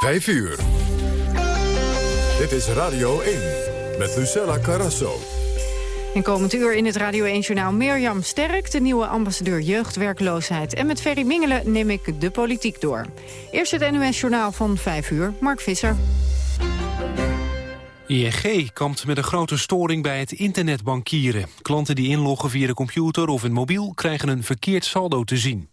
5 uur. Dit is Radio 1 met Lucella Carrasso. In komend uur in het Radio 1-journaal Mirjam Sterk... de nieuwe ambassadeur jeugdwerkloosheid. En met Ferry Mingelen neem ik de politiek door. Eerst het NOS-journaal van 5 uur, Mark Visser. ING kampt met een grote storing bij het internetbankieren. Klanten die inloggen via de computer of een mobiel... krijgen een verkeerd saldo te zien.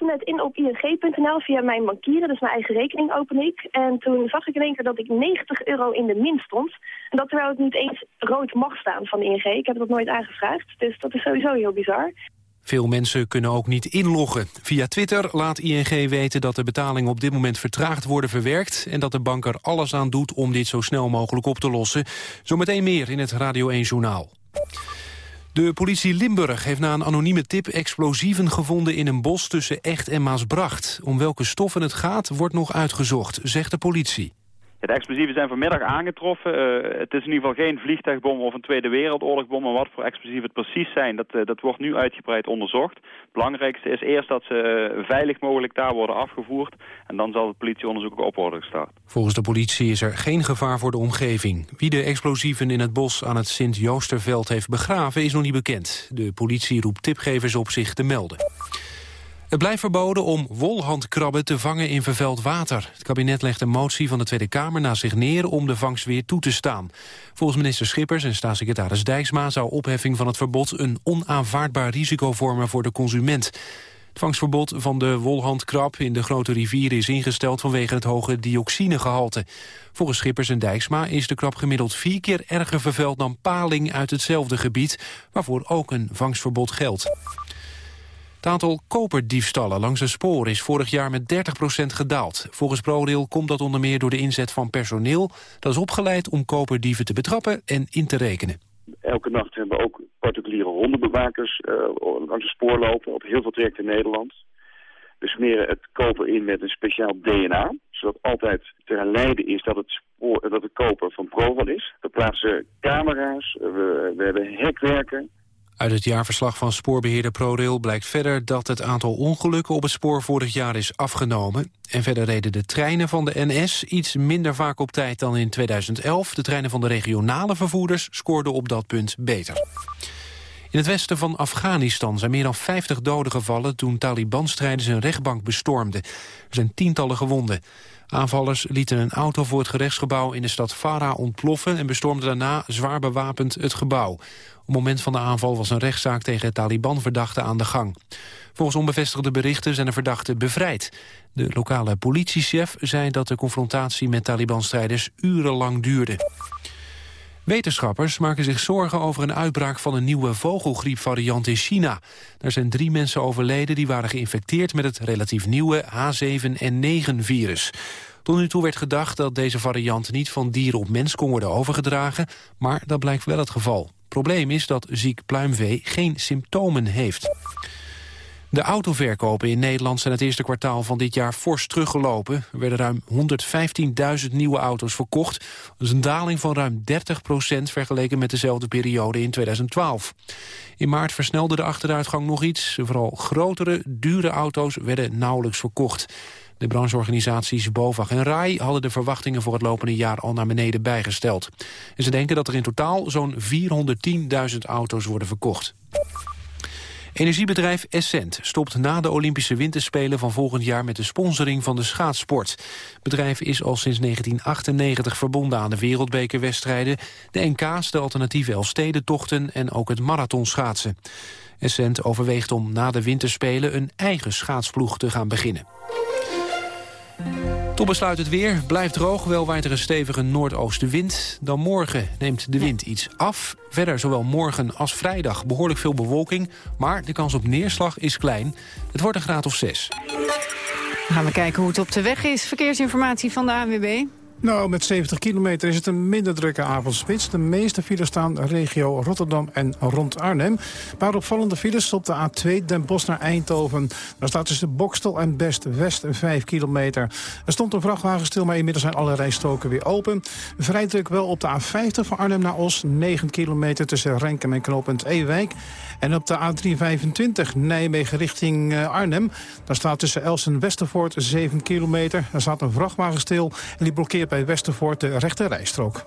Net in op ing.nl via mijn bankieren, dus mijn eigen rekening open ik. En toen zag ik in één keer dat ik 90 euro in de min stond. En dat terwijl het niet eens rood mag staan van ING. Ik heb dat nooit aangevraagd, dus dat is sowieso heel bizar. Veel mensen kunnen ook niet inloggen. Via Twitter laat ING weten dat de betalingen op dit moment vertraagd worden verwerkt... en dat de bank er alles aan doet om dit zo snel mogelijk op te lossen. Zometeen meer in het Radio 1-journaal. De politie Limburg heeft na een anonieme tip explosieven gevonden in een bos tussen Echt en Maasbracht. Om welke stoffen het gaat wordt nog uitgezocht, zegt de politie. De explosieven zijn vanmiddag aangetroffen. Uh, het is in ieder geval geen vliegtuigbom of een Tweede Wereldoorlogbom. Maar wat voor explosieven het precies zijn, dat, uh, dat wordt nu uitgebreid onderzocht. Het belangrijkste is eerst dat ze uh, veilig mogelijk daar worden afgevoerd. En dan zal het politieonderzoek op worden gestart. Volgens de politie is er geen gevaar voor de omgeving. Wie de explosieven in het bos aan het Sint-Joosterveld heeft begraven is nog niet bekend. De politie roept tipgevers op zich te melden. Het blijft verboden om wolhandkrabben te vangen in vervuild water. Het kabinet legt een motie van de Tweede Kamer naast zich neer om de vangst weer toe te staan. Volgens minister Schippers en staatssecretaris Dijksma zou opheffing van het verbod een onaanvaardbaar risico vormen voor de consument. Het vangstverbod van de wolhandkrab in de grote rivieren is ingesteld vanwege het hoge dioxinegehalte. Volgens Schippers en Dijksma is de krab gemiddeld vier keer erger vervuild dan paling uit hetzelfde gebied, waarvoor ook een vangstverbod geldt. Het aantal koperdiefstallen langs de spoor is vorig jaar met 30% gedaald. Volgens ProRail komt dat onder meer door de inzet van personeel... dat is opgeleid om koperdieven te betrappen en in te rekenen. Elke nacht hebben we ook particuliere hondenbewakers uh, langs het spoor lopen... op heel veel trajecten in Nederland. We smeren het koper in met een speciaal DNA... zodat altijd te herleiden is dat het, spoor, dat het koper van ProRail is. We plaatsen camera's, we, we hebben hekwerken... Uit het jaarverslag van spoorbeheerder ProRail blijkt verder dat het aantal ongelukken op het spoor vorig jaar is afgenomen. En verder reden de treinen van de NS iets minder vaak op tijd dan in 2011. De treinen van de regionale vervoerders scoorden op dat punt beter. In het westen van Afghanistan zijn meer dan 50 doden gevallen... toen Taliban-strijders een rechtbank bestormden. Er zijn tientallen gewonden. Aanvallers lieten een auto voor het gerechtsgebouw in de stad Farah ontploffen... en bestormden daarna zwaar bewapend het gebouw. Op het moment van de aanval was een rechtszaak tegen Taliban-verdachten aan de gang. Volgens onbevestigde berichten zijn de verdachten bevrijd. De lokale politiechef zei dat de confrontatie met Taliban-strijders urenlang duurde. Wetenschappers maken zich zorgen over een uitbraak van een nieuwe vogelgriepvariant in China. Er zijn drie mensen overleden die waren geïnfecteerd met het relatief nieuwe H7N9-virus. Tot nu toe werd gedacht dat deze variant niet van dieren op mens kon worden overgedragen, maar dat blijkt wel het geval. Probleem is dat ziek pluimvee geen symptomen heeft. De autoverkopen in Nederland zijn het eerste kwartaal van dit jaar fors teruggelopen. Er werden ruim 115.000 nieuwe auto's verkocht. Dat is een daling van ruim 30% vergeleken met dezelfde periode in 2012. In maart versnelde de achteruitgang nog iets. Vooral grotere, dure auto's werden nauwelijks verkocht. De brancheorganisaties BOVAG en RAI hadden de verwachtingen voor het lopende jaar al naar beneden bijgesteld. En ze denken dat er in totaal zo'n 410.000 auto's worden verkocht. Energiebedrijf Essent stopt na de Olympische Winterspelen van volgend jaar met de sponsoring van de schaatsport. Het bedrijf is al sinds 1998 verbonden aan de wereldbekerwedstrijden, de NK's, de alternatieve Elfstedentochten en ook het marathonschaatsen. Essent overweegt om na de Winterspelen een eigen schaatsploeg te gaan beginnen. Tot besluit het weer. Blijft droog, wel waait er een stevige noordoostenwind. Dan morgen neemt de wind iets af. Verder zowel morgen als vrijdag behoorlijk veel bewolking. Maar de kans op neerslag is klein. Het wordt een graad of zes. Dan gaan we kijken hoe het op de weg is. Verkeersinformatie van de ANWB. Nou, met 70 kilometer is het een minder drukke avondspits. De meeste files staan regio Rotterdam en rond Arnhem. Paar opvallende files op de A2 Den Bosch naar Eindhoven. Daar staat tussen Bokstel en Best-West 5 kilometer. Er stond een vrachtwagen stil, maar inmiddels zijn alle rijstroken weer open. Vrij druk wel op de A50 van Arnhem naar Os. 9 kilometer tussen Renkum en knooppunt Ewijk. En op de A325 Nijmegen richting eh, Arnhem. Daar staat tussen Elsen en Westervoort 7 kilometer. Daar staat een vrachtwagen stil en die blokkeert bij Westervoort de rechte rijstrook.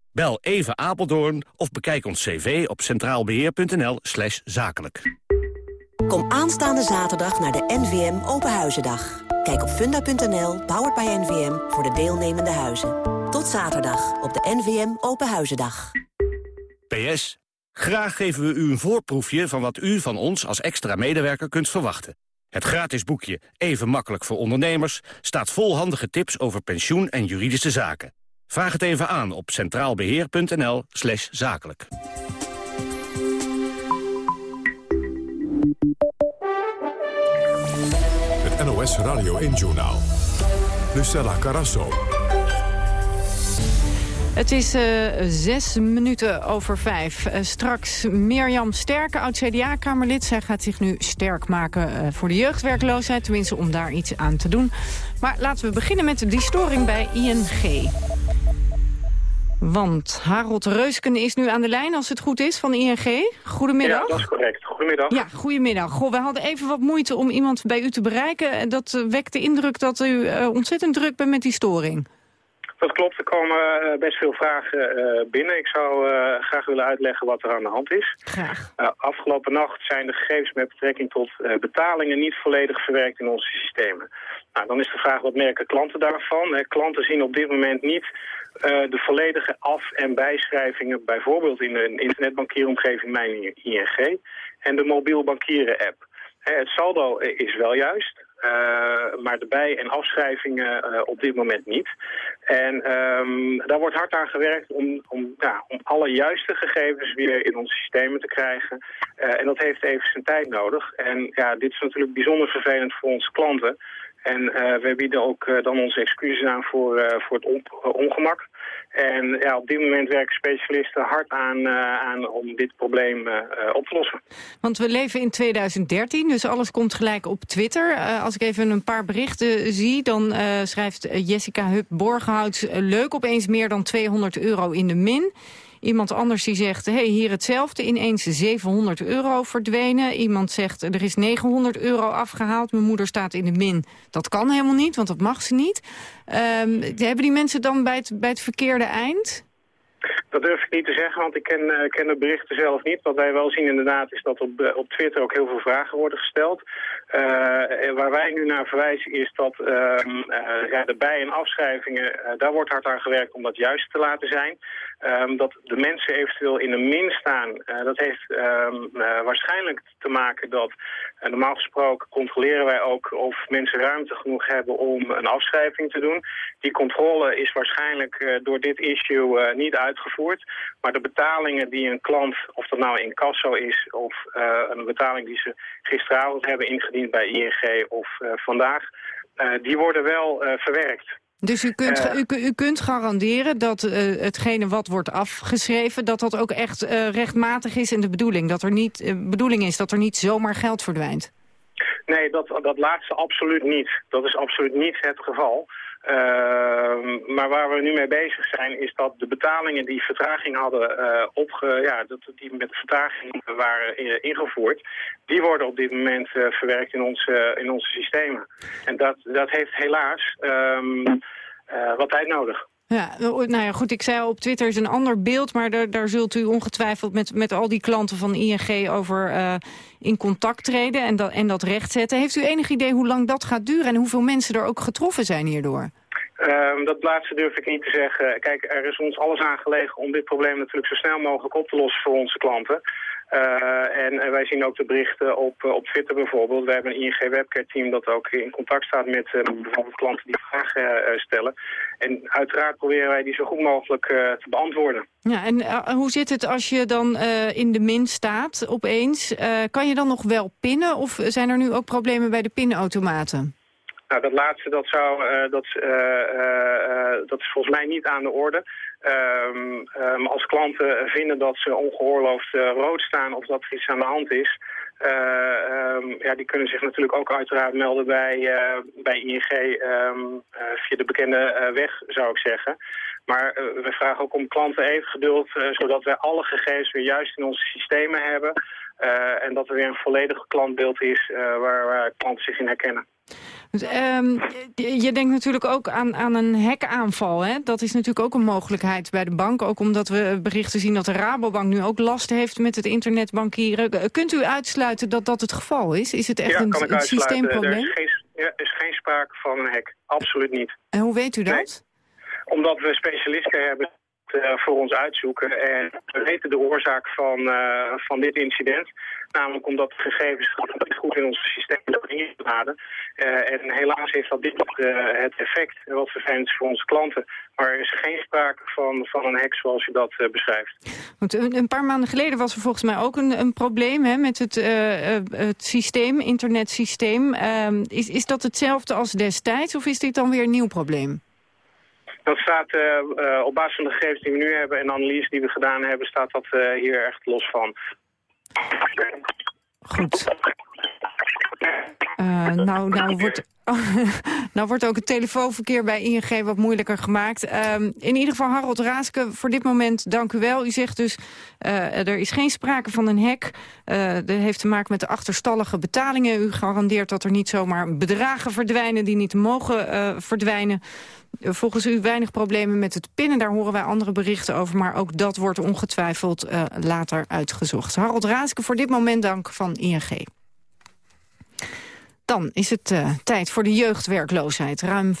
Bel even Apeldoorn of bekijk ons cv op centraalbeheer.nl slash zakelijk. Kom aanstaande zaterdag naar de NVM Openhuizendag. Kijk op funda.nl, powered by NVM, voor de deelnemende huizen. Tot zaterdag op de NVM Openhuizendag. PS. Graag geven we u een voorproefje van wat u van ons als extra medewerker kunt verwachten. Het gratis boekje Even makkelijk voor ondernemers staat vol handige tips over pensioen en juridische zaken. Vraag het even aan op centraalbeheer.nl slash zakelijk. Het NOS Radio 1 Journaal. Lucella Carasso. Het is uh, zes minuten over vijf. Uh, straks Mirjam Sterke, oud-CDA-kamerlid. Zij gaat zich nu sterk maken uh, voor de jeugdwerkloosheid. Tenminste, om daar iets aan te doen. Maar laten we beginnen met die storing bij ING. Want Harold Reusken is nu aan de lijn, als het goed is, van ING. Goedemiddag. Ja, dat is correct. Goedemiddag. Ja, goedemiddag. Goh, we hadden even wat moeite om iemand bij u te bereiken. Dat wekt de indruk dat u ontzettend druk bent met die storing. Dat klopt, er komen uh, best veel vragen uh, binnen. Ik zou graag willen uitleggen wat er aan de hand is. Graag. afgelopen nacht zijn de gegevens met betrekking tot betalingen niet volledig verwerkt in onze systemen. Nou, dan is de vraag, wat merken klanten daarvan? klanten zien op dit moment niet de volledige af- en bijschrijvingen, bijvoorbeeld in een internetbankieromgeving Mijn ING en de mobiel bankieren app. het saldo is wel juist, maar de bij- en afschrijvingen uh, op dit moment niet. En um, daar wordt hard aan gewerkt om, om, ja, om alle juiste gegevens weer in onze systemen te krijgen. Uh, en dat heeft even zijn tijd nodig. En ja, dit is natuurlijk bijzonder vervelend voor onze klanten. En uh, we bieden ook dan onze excuses aan voor, voor het on ongemak. En ja, op dit moment werken specialisten hard aan, aan om dit probleem op te lossen. Want we leven in 2013, dus alles komt gelijk op Twitter. als ik even een paar berichten zie, dan schrijft Jessica Hup Borghout... leuk opeens meer dan 200 euro in de min... Iemand anders die zegt, hey, hier hetzelfde, ineens 700 euro verdwenen. Iemand zegt, er is 900 euro afgehaald, mijn moeder staat in de min. Dat kan helemaal niet, want dat mag ze niet. Um, hebben die mensen dan bij het, bij het verkeerde eind? Dat durf ik niet te zeggen, want ik ken, uh, ken de berichten zelf niet. Wat wij wel zien inderdaad is dat op, uh, op Twitter ook heel veel vragen worden gesteld. Uh, waar wij nu naar verwijzen is dat ehm, ja, de bij- en afschrijvingen, daar wordt hard aan gewerkt om dat juist te laten zijn. Um, dat de mensen eventueel in een min staan, dat heeft um, waarschijnlijk te maken dat normaal gesproken controleren wij ook of mensen ruimte genoeg hebben om een afschrijving te doen. Die controle is waarschijnlijk door dit issue niet uitgevoerd. Maar de betalingen die een klant, of dat nou in Casso is... of uh, een betaling die ze gisteravond hebben ingediend bij ING of uh, vandaag... Uh, die worden wel verwerkt. Dus u kunt, u, u, kunt garanderen dat hetgene wat wordt afgeschreven... dat dat ook echt rechtmatig is in de bedoeling. Dat er niet bedoeling is dat er niet zomaar geld verdwijnt. Nee, dat, dat laatste absoluut niet. Dat is absoluut niet het geval. Ehm, maar waar we nu mee bezig zijn is dat de betalingen die vertraging hadden uh, opge, ja, dat, die met vertraging waren ingevoerd, die worden op dit moment uh, verwerkt in onze, in onze systemen. En dat, dat heeft helaas um, uh, wat tijd nodig. Ja, nou ja, goed, ik zei op Twitter is een ander beeld... maar daar, daar zult u ongetwijfeld met, met al die klanten van ING over uh, in contact treden... En dat, en dat rechtzetten. Heeft u enig idee hoe lang dat gaat duren... en hoeveel mensen er ook getroffen zijn hierdoor? Um, dat laatste durf ik niet te zeggen. Kijk, er is ons alles aangelegen om dit probleem natuurlijk zo snel mogelijk op te lossen voor onze klanten. Uh, en wij zien ook de berichten op, op Twitter bijvoorbeeld. We hebben een ING Webcare team dat ook in contact staat met uh, bijvoorbeeld klanten die vragen uh, stellen. En uiteraard proberen wij die zo goed mogelijk te beantwoorden. Ja, en hoe zit het als je dan in de min staat opeens? kan je dan nog wel pinnen of zijn er nu ook problemen bij de pinautomaten? Nou, dat laatste dat zou, dat, dat is volgens mij niet aan de orde. Um, um, als klanten vinden dat ze ongeoorloofd uh, rood staan of dat er iets aan de hand is... Uh, um, ja, die kunnen zich natuurlijk ook uiteraard melden bij, uh, bij ING via de bekende weg, zou ik zeggen. Maar we vragen ook om klanten even geduld, zodat wij alle gegevens weer juist in onze systemen hebben... en dat er weer een volledig klantbeeld is waar, waar klanten zich in herkennen. Um, je denkt natuurlijk ook aan, aan een hackaanval. Hè? Dat is natuurlijk ook een mogelijkheid bij de bank. Ook omdat we berichten zien dat de Rabobank nu ook last heeft met het internetbankieren. Kunt u uitsluiten dat dat het geval is? Is het echt ja, een, een systeemprobleem? Er is, geen, er is geen sprake van een hack. Absoluut niet. En hoe weet u dat? Nee. Omdat we specialisten hebben voor ons uitzoeken. En we weten de oorzaak van, uh, van dit incident. Namelijk omdat de gegevens niet goed in ons systeem ingeladen. Uh, en helaas heeft dat dit het effect wat vervelend is voor onze klanten. Maar er is geen sprake van, van een hack zoals u dat beschrijft. Want een, een, paar maanden geleden was er volgens mij ook een, een probleem hè, met het, het systeem, internetsysteem. Ehm, is, is dat hetzelfde als destijds of is dit dan weer een nieuw probleem? Dat staat uh, uh, op basis van de gegevens die we nu hebben en de analyse die we gedaan hebben, staat dat uh, hier echt los van. Goed. Nou, nou wordt, nou wordt ook het telefoonverkeer bij ING wat moeilijker gemaakt. Um, in ieder geval, Harold Raaske, voor dit moment dank u wel. U zegt dus, uh, er is geen sprake van een hack. Uh, dat heeft te maken met de achterstallige betalingen. U garandeert dat er niet zomaar bedragen verdwijnen die niet mogen uh, verdwijnen. Volgens u weinig problemen met het pinnen. Daar horen wij andere berichten over. Maar ook dat wordt ongetwijfeld uh, later uitgezocht. Harold Raaske, voor dit moment dank van ING. Dan is het uh, tijd voor de jeugdwerkloosheid. Ruim 15%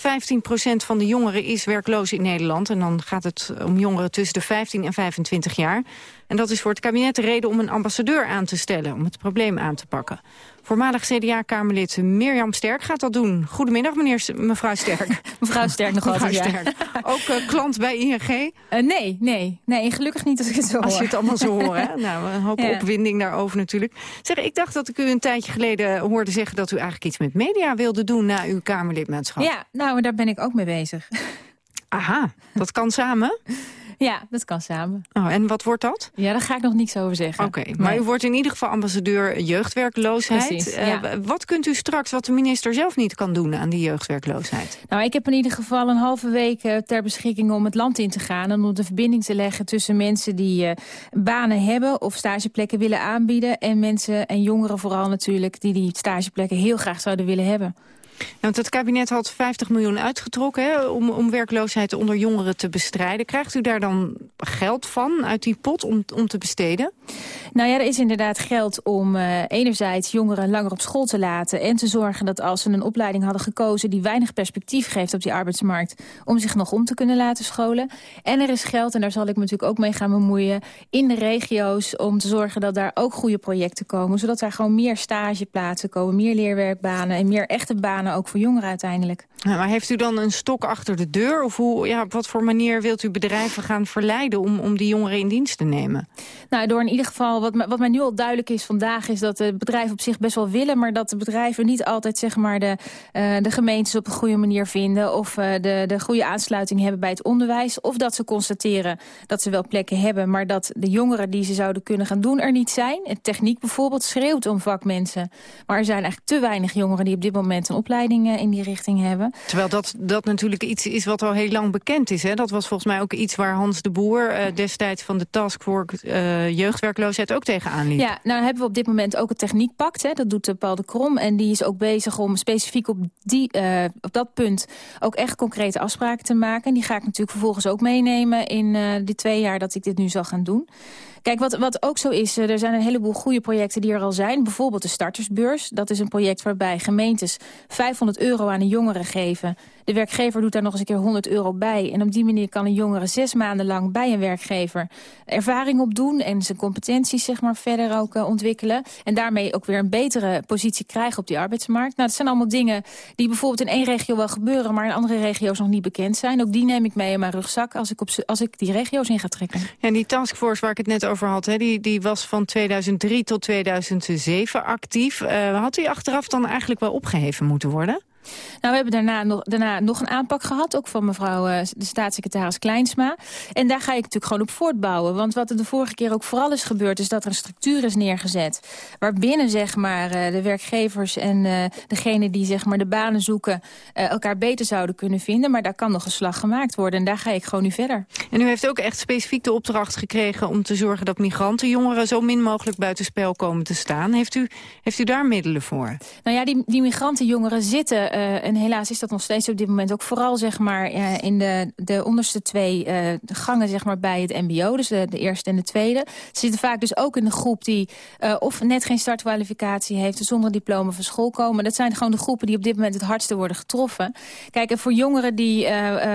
van de jongeren is werkloos in Nederland. En dan gaat het om jongeren tussen de 15 en 25 jaar. En dat is voor het kabinet de reden om een ambassadeur aan te stellen... om het probleem aan te pakken. Voormalig CDA-Kamerlid Mirjam Sterk gaat dat doen. Goedemiddag, meneer, mevrouw Sterk. mevrouw Sterk nog altijd, Sterk. Ook uh, klant bij ING? Uh, nee, nee, nee, gelukkig niet als ik het zo hoor. Als je het allemaal zo hoort, hè? Nou, een hoop ja. opwinding daarover natuurlijk. Zeg, ik dacht dat ik u een tijdje geleden hoorde zeggen... dat u eigenlijk iets met media wilde doen na uw Kamerlidmaatschap. Ja, nou, daar ben ik ook mee bezig. Aha, dat kan samen? Ja, dat kan samen. Oh, en wat wordt dat? Ja, daar ga ik nog niets over zeggen. Oké, okay, maar nee. u wordt in ieder geval ambassadeur jeugdwerkloosheid. Precies, uh, ja. Wat kunt u straks, wat de minister zelf niet kan doen aan die jeugdwerkloosheid? Nou, ik heb in ieder geval een halve week uh, ter beschikking om het land in te gaan... en om de verbinding te leggen tussen mensen die uh, banen hebben... of stageplekken willen aanbieden... en mensen en jongeren vooral natuurlijk... die die stageplekken heel graag zouden willen hebben. Want het kabinet had 50 miljoen uitgetrokken hè, om, om werkloosheid onder jongeren te bestrijden. Krijgt u daar dan geld van uit die pot om, om te besteden? Nou ja, er is inderdaad geld om uh, enerzijds jongeren langer op school te laten... en te zorgen dat als ze een opleiding hadden gekozen... die weinig perspectief geeft op die arbeidsmarkt... om zich nog om te kunnen laten scholen. En er is geld, en daar zal ik me natuurlijk ook mee gaan bemoeien... in de regio's om te zorgen dat daar ook goede projecten komen... zodat daar gewoon meer stageplaatsen komen, meer leerwerkbanen... en meer echte banen ook voor jongeren uiteindelijk. maar heeft u dan een stok achter de deur? Of hoe, ja, op wat voor manier wilt u bedrijven gaan verleiden om, om die jongeren in dienst te nemen? Nou, door in ieder geval, wat, wat mij nu al duidelijk is vandaag... is dat de bedrijven op zich best wel willen... maar dat de bedrijven niet altijd zeg maar, de, uh, de gemeentes op een goede manier vinden... of uh, de, de goede aansluiting hebben bij het onderwijs... of dat ze constateren dat ze wel plekken hebben... maar dat de jongeren die ze zouden kunnen gaan doen er niet zijn. Het techniek bijvoorbeeld schreeuwt om vakmensen. Maar er zijn eigenlijk te weinig jongeren die op dit moment een opleiding uh, in die richting hebben. Terwijl dat, dat natuurlijk iets is wat al heel lang bekend is. Hè? Dat was volgens mij ook iets waar Hans de Boer destijds van de Taskforce jeugdwerkloosheid ook tegenaan liep. Ja, nou hebben we op dit moment ook het techniekpact. Hè? Dat doet Paul de Krom. En die is ook bezig om specifiek op, die, uh, op dat punt ook echt concrete afspraken te maken. En die ga ik natuurlijk vervolgens ook meenemen in uh, die twee jaar dat ik dit nu zal gaan doen. Kijk, wat, wat ook zo is, er zijn een heleboel goede projecten die er al zijn. Bijvoorbeeld de startersbeurs. Dat is een project waarbij gemeentes 500 euro aan een jongere geven. De werkgever doet daar nog eens een keer 100 euro bij. En op die manier kan een jongere zes maanden lang bij een werkgever ervaring opdoen... en zijn competenties zeg maar, verder ook uh, ontwikkelen. En daarmee ook weer een betere positie krijgen op die arbeidsmarkt. Nou, dat zijn allemaal dingen die bijvoorbeeld in één regio wel gebeuren... maar in andere regio's nog niet bekend zijn. Ook die neem ik mee in mijn rugzak als ik, op, als ik die regio's in ga trekken. En die taskforce waar ik het net over had, die, die was van 2003 tot 2007 actief. Uh, had die achteraf dan eigenlijk wel opgeheven moeten worden? Nou, we hebben daarna nog, daarna nog een aanpak gehad, ook van mevrouw uh, de staatssecretaris Kleinsma. En daar ga ik natuurlijk gewoon op voortbouwen. Want wat er de vorige keer ook vooral is gebeurd, is dat er een structuur is neergezet. Waarbinnen zeg maar, uh, de werkgevers en uh, degene die zeg maar, de banen zoeken elkaar beter zouden kunnen vinden. Maar daar kan nog een slag gemaakt worden. En daar ga ik gewoon nu verder. En u heeft ook echt specifiek de opdracht gekregen om te zorgen dat migrantenjongeren zo min mogelijk buitenspel komen te staan. Heeft u, heeft u daar middelen voor? Nou ja, die, die migrantenjongeren zitten uh, en helaas is dat nog steeds op dit moment ook vooral zeg maar, uh, in de, de onderste twee uh, gangen zeg maar, bij het mbo. Dus de, eerste en de tweede. Ze zitten vaak dus ook in de groep die of net geen startkwalificatie heeft... zonder diploma van school komen. Dat zijn gewoon de groepen die op dit moment het hardste worden getroffen. Kijk, en voor jongeren die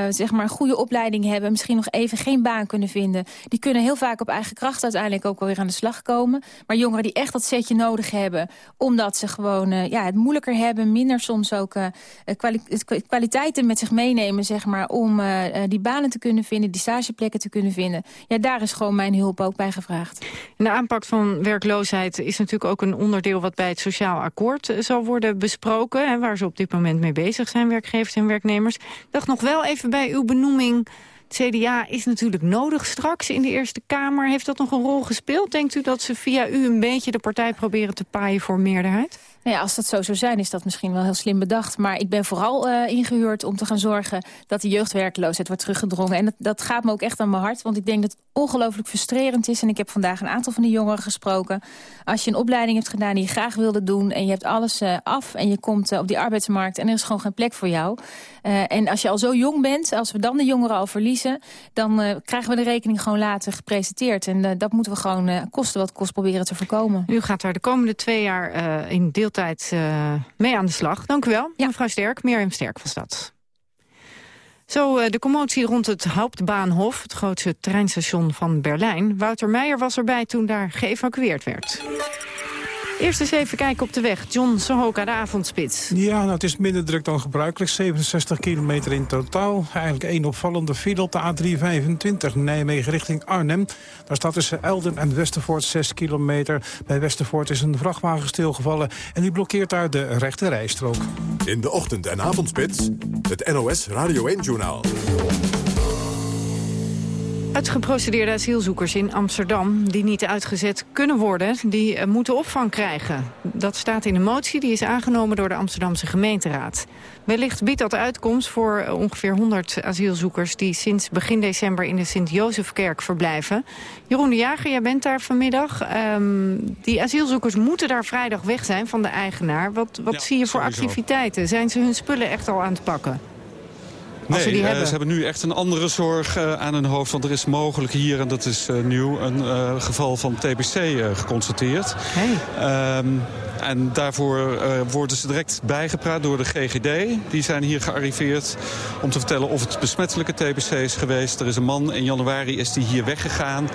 zeg maar een goede opleiding hebben... misschien nog even geen baan kunnen vinden... die kunnen heel vaak op eigen kracht uiteindelijk ook wel weer aan de slag komen. Maar jongeren die echt dat setje nodig hebben... omdat ze gewoon ja, het moeilijker hebben, minder soms ook kwali kwaliteiten met zich meenemen... Zeg maar, om uh, die banen te kunnen vinden, die stageplekken te kunnen vinden. Ja, daar is gewoon mijn hulp ook bij gevraagd. De aanpak van werkloosheid is natuurlijk ook een onderdeel... wat bij het sociaal akkoord zal worden besproken... Hè, waar ze op dit moment mee bezig zijn, werkgevers en werknemers. Dacht nog wel even bij uw benoeming... Het CDA is natuurlijk nodig straks in de Eerste Kamer. Heeft dat nog een rol gespeeld? Denkt u dat ze via u een beetje de partij proberen te paaien voor meerderheid? Nou ja, als dat zo zou zijn, is dat misschien wel heel slim bedacht. Maar ik ben vooral uh, ingehuurd om te gaan zorgen dat de jeugdwerkloosheid wordt teruggedrongen. En dat, dat, gaat me ook echt aan mijn hart, want ik denk dat het ongelooflijk frustrerend is. En ik heb vandaag een aantal van die jongeren gesproken. Als je een opleiding hebt gedaan die je graag wilde doen... en je hebt alles uh, af en je komt uh, op die arbeidsmarkt en er is gewoon geen plek voor jou. en als je al zo jong bent, als we dan de jongeren al verliezen... dan krijgen we de rekening gewoon later gepresenteerd. En dat moeten we gewoon kosten wat kost proberen te voorkomen. U gaat daar de komende twee jaar in deel tijd uh, mee aan de slag. Dank u wel, ja. mevrouw Sterk. Mirjam Sterk was dat. Zo uh, de commotie rond het Hauptbahnhof, het grootste treinstation van Berlijn. Wouter Meijer was erbij toen daar geëvacueerd werd. Eerst eens even kijken op de weg. John Sohoka, de avondspits. Ja, nou, het is minder druk dan gebruikelijk. 67 kilometer in totaal. Eigenlijk één opvallende file op de A325 Nijmegen richting Arnhem. Daar staat tussen Elden en Westervoort 6 kilometer. Bij Westervoort is een vrachtwagen stilgevallen... en die blokkeert daar de rechte rijstrook. In de ochtend- en avondspits, het NOS Radio 1-journaal. Uitgeprocedeerde asielzoekers in Amsterdam die niet uitgezet kunnen worden, die uh, moeten opvang krijgen. Dat staat in de motie, die is aangenomen door de Amsterdamse gemeenteraad. Wellicht biedt dat uitkomst voor uh, ongeveer 100 asielzoekers die sinds begin december in de Sint-Jozefkerk verblijven. Jeroen de Jager, jij bent daar vanmiddag. Um, die asielzoekers moeten daar vrijdag weg zijn van de eigenaar. Wat, wat ja, zie je voor sowieso. activiteiten? Zijn ze hun spullen echt al aan het pakken? Nee, ze, ze hebben nu echt een andere zorg uh, aan hun hoofd. Want er is mogelijk hier, en dat is uh, nieuw, een geval van TBC geconstateerd. Hey. Um, En daarvoor worden ze direct bijgepraat door de GGD. Die zijn hier gearriveerd om te vertellen of het besmettelijke TBC is geweest. Er is een man, in januari is die hier weggegaan.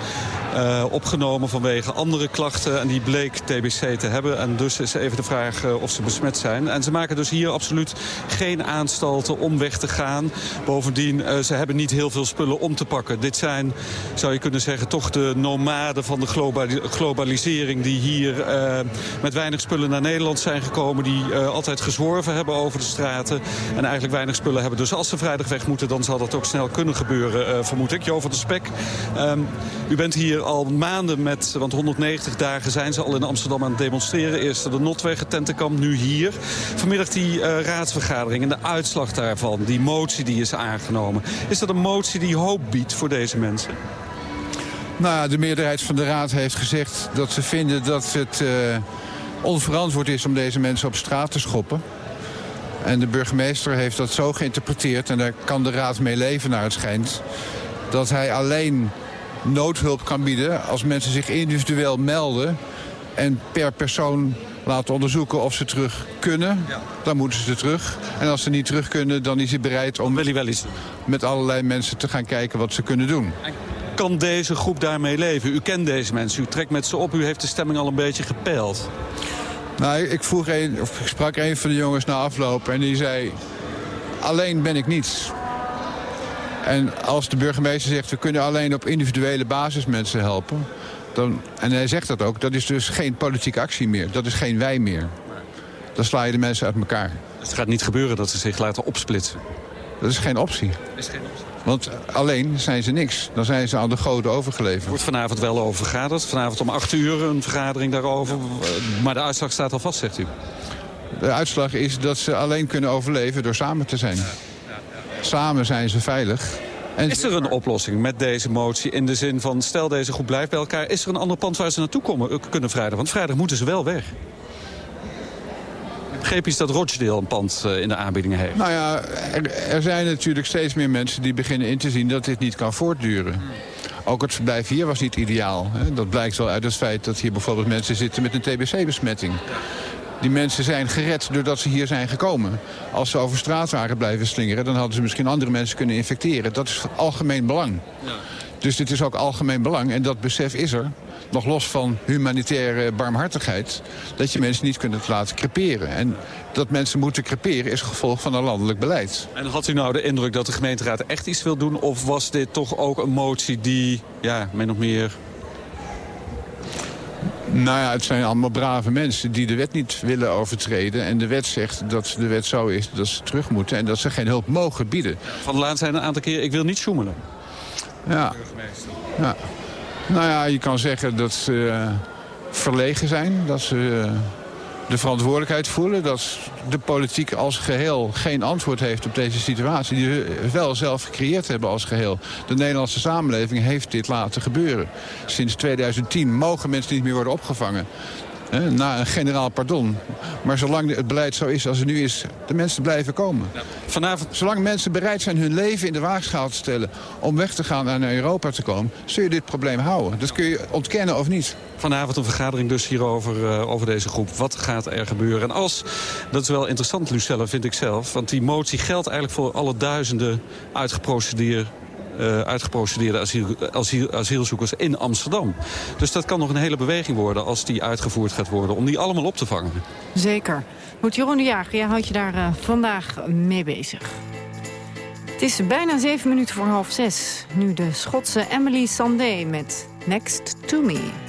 opgenomen vanwege andere klachten. En die bleek TBC te hebben. En dus is even de vraag of ze besmet zijn. En ze maken dus hier absoluut geen aanstalten om weg te gaan. Bovendien, ze hebben niet heel veel spullen om te pakken. Dit zijn, zou je kunnen zeggen, toch de nomaden van de globalisering... die hier uh, met weinig spullen naar Nederland zijn gekomen... die uh, altijd gezworven hebben over de straten en eigenlijk weinig spullen hebben. Dus als ze vrijdag weg moeten, dan zal dat ook snel kunnen gebeuren, vermoed ik. Jo van de Spek, um, u bent hier al maanden met, want 190 dagen zijn ze al in Amsterdam aan het demonstreren. Eerst de Notweg, Tentenkamp, nu hier. Vanmiddag die raadsvergadering en de uitslag daarvan, die motie die is aangenomen. Is dat een motie die hoop biedt voor deze mensen? Nou, de meerderheid van de Raad heeft gezegd dat ze vinden dat het uh, onverantwoord is om deze mensen op straat te schoppen. En de burgemeester heeft dat zo geïnterpreteerd, en daar kan de Raad mee leven naar het schijnt, dat hij alleen noodhulp kan bieden als mensen zich individueel melden en per persoon laten onderzoeken of ze terug kunnen. Dan moeten ze terug. En als ze niet terug kunnen, dan is hij bereid om wil hij wel eens. met allerlei mensen te gaan kijken wat ze kunnen doen. Kan deze groep daarmee leven? U kent deze mensen, u trekt met ze op, u heeft de stemming al een beetje gepeild. Nou, ik, vroeg een, of ik sprak een van de jongens na afloop en die zei... alleen ben ik niets. En als de burgemeester zegt, we kunnen alleen op individuele basis mensen helpen... Dan, en hij zegt dat ook, dat is dus geen politieke actie meer. Dat is geen wij meer. Dan sla je de mensen uit elkaar. Het gaat niet gebeuren dat ze zich laten opsplitsen? Dat is geen optie. Is geen optie. Want alleen zijn ze niks. Dan zijn ze aan de goden overgeleverd. Er wordt vanavond wel over vergaderd. Vanavond om 8 uur een vergadering daarover. Maar de uitslag staat al vast, zegt u. De uitslag is dat ze alleen kunnen overleven door samen te zijn. Samen zijn ze veilig. En is er een oplossing met deze motie in de zin van... stel deze groep blijft bij elkaar, is er een ander pand waar ze naartoe komen, kunnen vrijdag? Want vrijdag moeten ze wel weg. Begreep is dat Rochdale een pand eh, in de aanbiedingen heeft? Nou ja, er, er, zijn natuurlijk steeds meer mensen die beginnen in te zien dat dit niet kan voortduren. Ook het verblijf hier was niet ideaal. Hè. Dat blijkt wel uit het feit dat hier bijvoorbeeld mensen zitten met een TBC-besmetting. Die mensen zijn gered doordat ze hier zijn gekomen. Als ze over straat waren blijven slingeren... dan hadden ze misschien andere mensen kunnen infecteren. Dat is van algemeen belang. Ja. Dus dit is ook algemeen belang. En dat besef is er, nog los van humanitaire barmhartigheid... dat je mensen niet kunt laten creperen. En dat mensen moeten creperen is gevolg van een landelijk beleid. En had u nou de indruk dat de gemeenteraad echt iets wil doen... of was dit toch ook een motie die, ja, min of meer nou ja, het zijn allemaal brave mensen die de wet niet willen overtreden. En de wet zegt dat de wet zo is dat ze terug moeten... en dat ze geen hulp mogen bieden. Van de Laan zijn een aantal keer, ik wil niet zoemelen. Ja. ja. Nou ja, je kan zeggen dat ze uh, verlegen zijn. Dat ze... Uh, de verantwoordelijkheid voelen... dat de politiek als geheel geen antwoord heeft op deze situatie... die we wel zelf gecreëerd hebben als geheel. De Nederlandse samenleving heeft dit laten gebeuren. Sinds 2010 mogen mensen niet meer worden opgevangen na een generaal pardon. Maar zolang het beleid zo is als het nu is, de mensen blijven komen. Vanavond... Zolang mensen bereid zijn hun leven in de waagschaal te stellen... om weg te gaan en naar Europa te komen, zul je dit probleem houden. Dat kun je ontkennen of niet. Vanavond een vergadering dus hierover, uh, over deze groep. Wat gaat er gebeuren? En als, dat is wel interessant, Lucelle, vind ik zelf... want die motie geldt eigenlijk voor alle duizenden uitgeprocedeerde uh, uitgeprocedeerde asiel, asiel, asielzoekers in Amsterdam. Dus dat kan nog een hele beweging worden als die uitgevoerd gaat worden... om die allemaal op te vangen. Zeker. Goed, Jeroen de Jager, jij houdt je daar uh, vandaag mee bezig. Het is bijna zeven minuten voor half zes. Nu de Schotse Emily Sandé met Next to Me.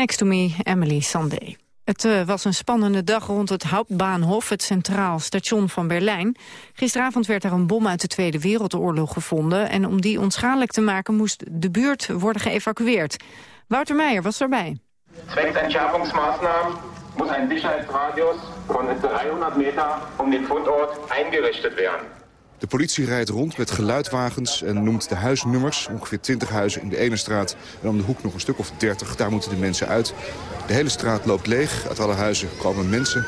Next to me, Emily Sandé. Het uh, was een spannende dag rond het Hauptbahnhof, het centraal station van Berlijn. Gisteravond werd er een bom uit de Tweede Wereldoorlog gevonden... en om die onschadelijk te maken moest de buurt worden geëvacueerd. Wouter Meijer was erbij. Zwecks Entschärfungsmaßnahmen muss ein Sicherheitsradius von 300 Meter um den Fundort eingerichtet werden. De politie rijdt rond met geluidwagens en noemt de huisnummers. Ongeveer 20 huizen in de ene straat en om de hoek nog een stuk of 30. Daar moeten de mensen uit. De hele straat loopt leeg. Uit alle huizen komen mensen.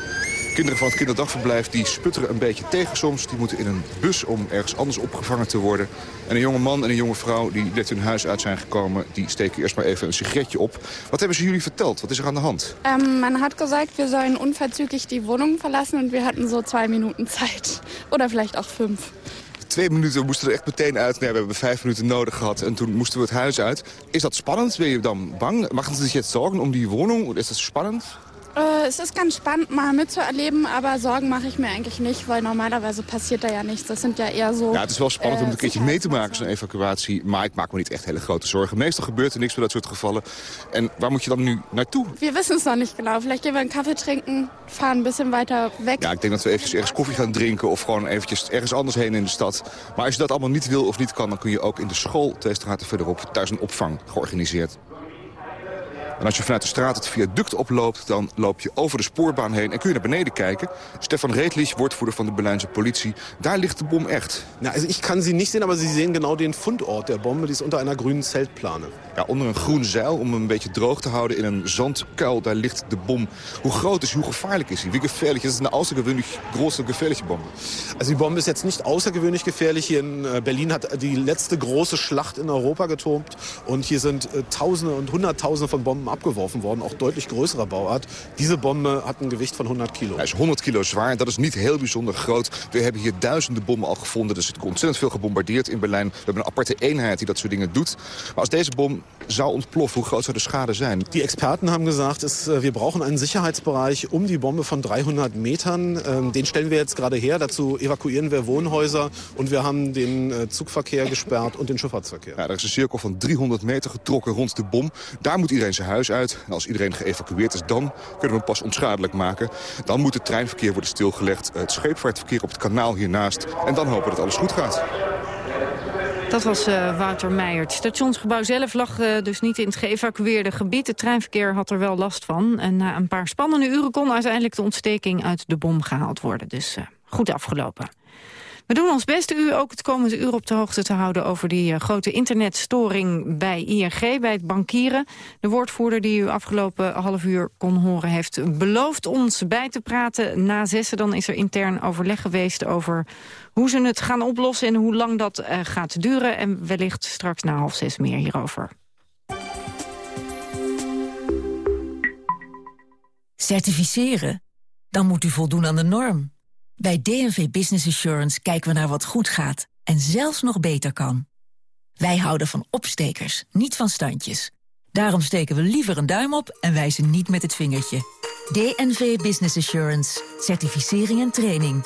Kinderen van het kinderdagverblijf die sputteren een beetje tegen soms. Die moeten in een bus om ergens anders opgevangen te worden. En een jonge man en een jonge vrouw die net hun huis uit zijn gekomen... die steken eerst maar even een sigaretje op. Wat hebben ze jullie verteld? Wat is er aan de hand? Um, man had gezegd, we sollen unverzüglich die Wohnung verlassen... en we hadden zo twee minuten tijd. Of vielleicht ook vijf. Twee minuten, we moesten er echt meteen uit. Nee, we hebben vijf minuten nodig gehad en toen moesten we het huis uit. Is dat spannend? Ben je dan bang? Maken ze zich jetzt zorgen om die woning? Is dat spannend? Äh, es ist ganz spannend, mal mitzuerleben, aber Sorgen mache ich mir eigentlich nicht, weil normalerweise passiert da ja nichts. Das sind ja eher so... Ja, het is wel spannend om een keertje mee te maken, zo'n evacuatie. Maar ik maak me niet echt hele grote zorgen. Meestal gebeurt er niks bij dat soort gevallen. En waar moet je dan nu naartoe? We wissen es nog niet genau. Vielleicht gehen we een Kaffee drinken, fahren een bisschen weiter weg. Ja, ik denk dat we eventjes ergens koffie gaan drinken of gewoon eventjes ergens anders heen in de stad. Maar als je dat allemaal niet wil of niet kan, dan kun je ook in de school twee straten verderop thuis een opvang georganiseerd. En als je vanuit de straat het viaduct oploopt, dan loop je over de spoorbaan heen en kun je naar beneden kijken. Stefan Reetlich, woordvoerder van de Berlijnse politie. Daar ligt de bom echt. Nou, ich kann sie nicht sehen, aber Sie sehen genau den Fundort der Bombe. Die ist unter einer grünen Zeltplane. Ja, onder een groen zeil om hem een beetje droog te houden in een zandkuil. Daar ligt de bom. Hoe groot is, hoe gevaarlijk is hij? Wie gefährlich? Het is een außergewöhnlich große, gefährliche Bombe. Also die Bombe ist jetzt nicht außergewöhnlich gefährlich. Hier in äh, Berlin hat die letzte große Schlacht in Europa getobt. Und hier sind äh, Tausende und Hunderttausende von Bomben abgeworfen worden. Auch deutlich größerer Bauart. Diese Bombe hat een gewicht van 100 kilo. Hij is 100 kilo zwaar. Dat is niet heel bijzonder groot. We hebben hier duizenden bommen al gevonden. Er is ontzettend veel gebombardeerd in Berlijn. We hebben een aparte eenheid die dat soort dingen doet. Maar als deze bom zou ontploffen, hoe groot zou de schade zijn? Die Experten haben gesagt, es, wir brauchen einen Sicherheitsbereich um die Bombe von 300 Metern. Ähm, den stellen wir jetzt gerade her. Dazu evakuieren wir Wohnhäuser und wir haben den äh, Zugverkehr gesperrt und den Schifffahrtsverkeer. Ja, er is een cirkel van 300 meter getrokken rond de bom. Daar moet iedereen zijn huis uit. Als iedereen geëvacueerd is, dan kunnen we pas onschadelijk maken. Dan moet het treinverkeer worden stilgelegd. Het scheepvaartverkeer op het kanaal hiernaast. En dan hopen we dat alles goed gaat. Dat was uh, Wouter Meijer. Het stationsgebouw zelf lag uh, dus niet in het geëvacueerde gebied. Het treinverkeer had er wel last van. En na een paar spannende uren kon uiteindelijk de ontsteking uit de bom gehaald worden. Dus uh, goed afgelopen. We doen ons best u ook het komende uur op de hoogte te houden... over die uh, grote internetstoring bij ING, bij het bankieren. De woordvoerder die u afgelopen half uur kon horen... heeft beloofd ons bij te praten na zessen. Dan is er intern overleg geweest over hoe ze het gaan oplossen... en hoe lang dat uh, gaat duren. En wellicht straks na half zes meer hierover. Certificeren? Dan moet u voldoen aan de norm. Bij DNV Business Assurance kijken we naar wat goed gaat en zelfs nog beter kan. Wij houden van opstekers, niet van standjes. Daarom steken we liever een duim op en wijzen niet met het vingertje. DNV Business Assurance. Certificering en training.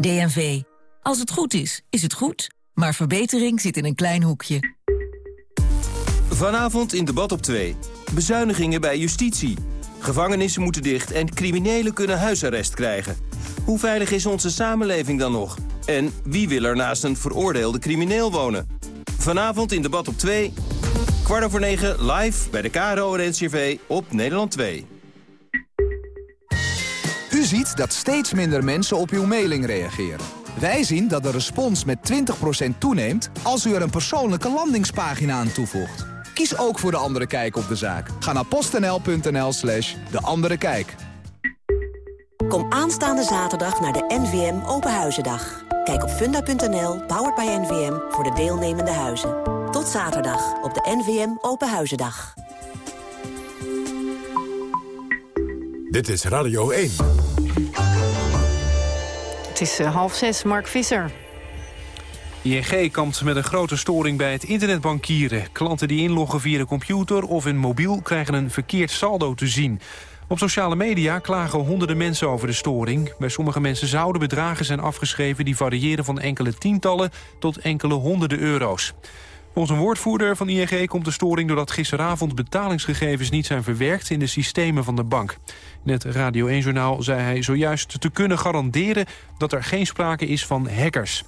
DNV. Als het goed is, is het goed. Maar verbetering zit in een klein hoekje. Vanavond in debat op 2. Bezuinigingen bij justitie. Gevangenissen moeten dicht en criminelen kunnen huisarrest krijgen. Hoe veilig is onze samenleving dan nog? En wie wil er naast een veroordeelde crimineel wonen? Vanavond in debat op 2, kwart over 9 live bij de KRO en NCRV op Nederland 2. U ziet dat steeds minder mensen op uw mailing reageren. Wij zien dat de respons met 20% toeneemt als u er een persoonlijke landingspagina aan toevoegt. Kies ook voor De Andere Kijk op de zaak. Ga naar postnl.nl slash De Andere Kijk. Kom aanstaande zaterdag naar de NVM Openhuizendag. Kijk op funda.nl, powered by NVM, voor de deelnemende huizen. Tot zaterdag op de NVM Openhuizendag. Dit is Radio 1. Het is uh, half zes, Mark Visser. ING kampt met een grote storing bij het internetbankieren. Klanten die inloggen via de computer of een mobiel krijgen een verkeerd saldo te zien. Op sociale media klagen honderden mensen over de storing. Bij sommige mensen zouden bedragen zijn afgeschreven... die variëren van enkele tientallen tot enkele honderden euro's. Volgens een woordvoerder van ING komt de storing doordat gisteravond betalingsgegevens niet zijn verwerkt in de systemen van de bank. In het Radio 1-journaal zei hij zojuist te kunnen garanderen dat er geen sprake is van hackers.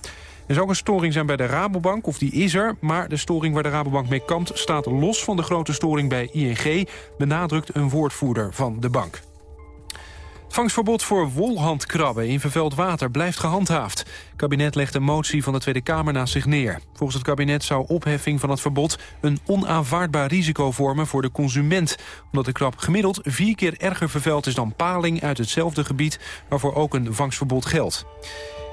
Er zou ook een storing zijn bij de Rabobank, of die is er... maar de storing waar de Rabobank mee kampt staat los van de grote storing bij ING... benadrukt een woordvoerder van de bank. Het vangstverbod voor wolhandkrabben in vervuild water blijft gehandhaafd. Het kabinet legt een motie van de Tweede Kamer naast zich neer. Volgens het kabinet zou opheffing van het verbod... een onaanvaardbaar risico vormen voor de consument. Omdat de krab gemiddeld vier keer erger vervuild is dan paling... uit hetzelfde gebied waarvoor ook een vangstverbod geldt.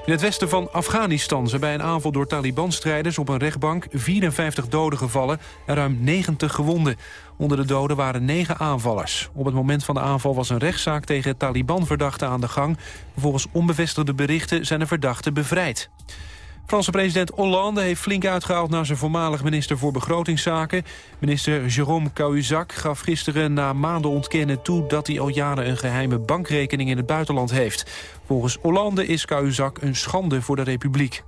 In het westen van Afghanistan zijn bij een aanval door Taliban-strijders op een rechtbank 54 doden gevallen en ruim 90 gewonden. Onder de doden waren negen aanvallers. Op het moment van de aanval was een rechtszaak tegen Taliban-verdachten aan de gang. Volgens onbevestigde berichten zijn de verdachten bevrijd. Franse president Hollande heeft flink uitgehaald naar zijn voormalig minister voor begrotingszaken. Minister Jérôme Cahuzac gaf gisteren na maanden ontkennen toe dat hij al jaren een geheime bankrekening in het buitenland heeft. Volgens Hollande is Cahuzac een schande voor de republiek.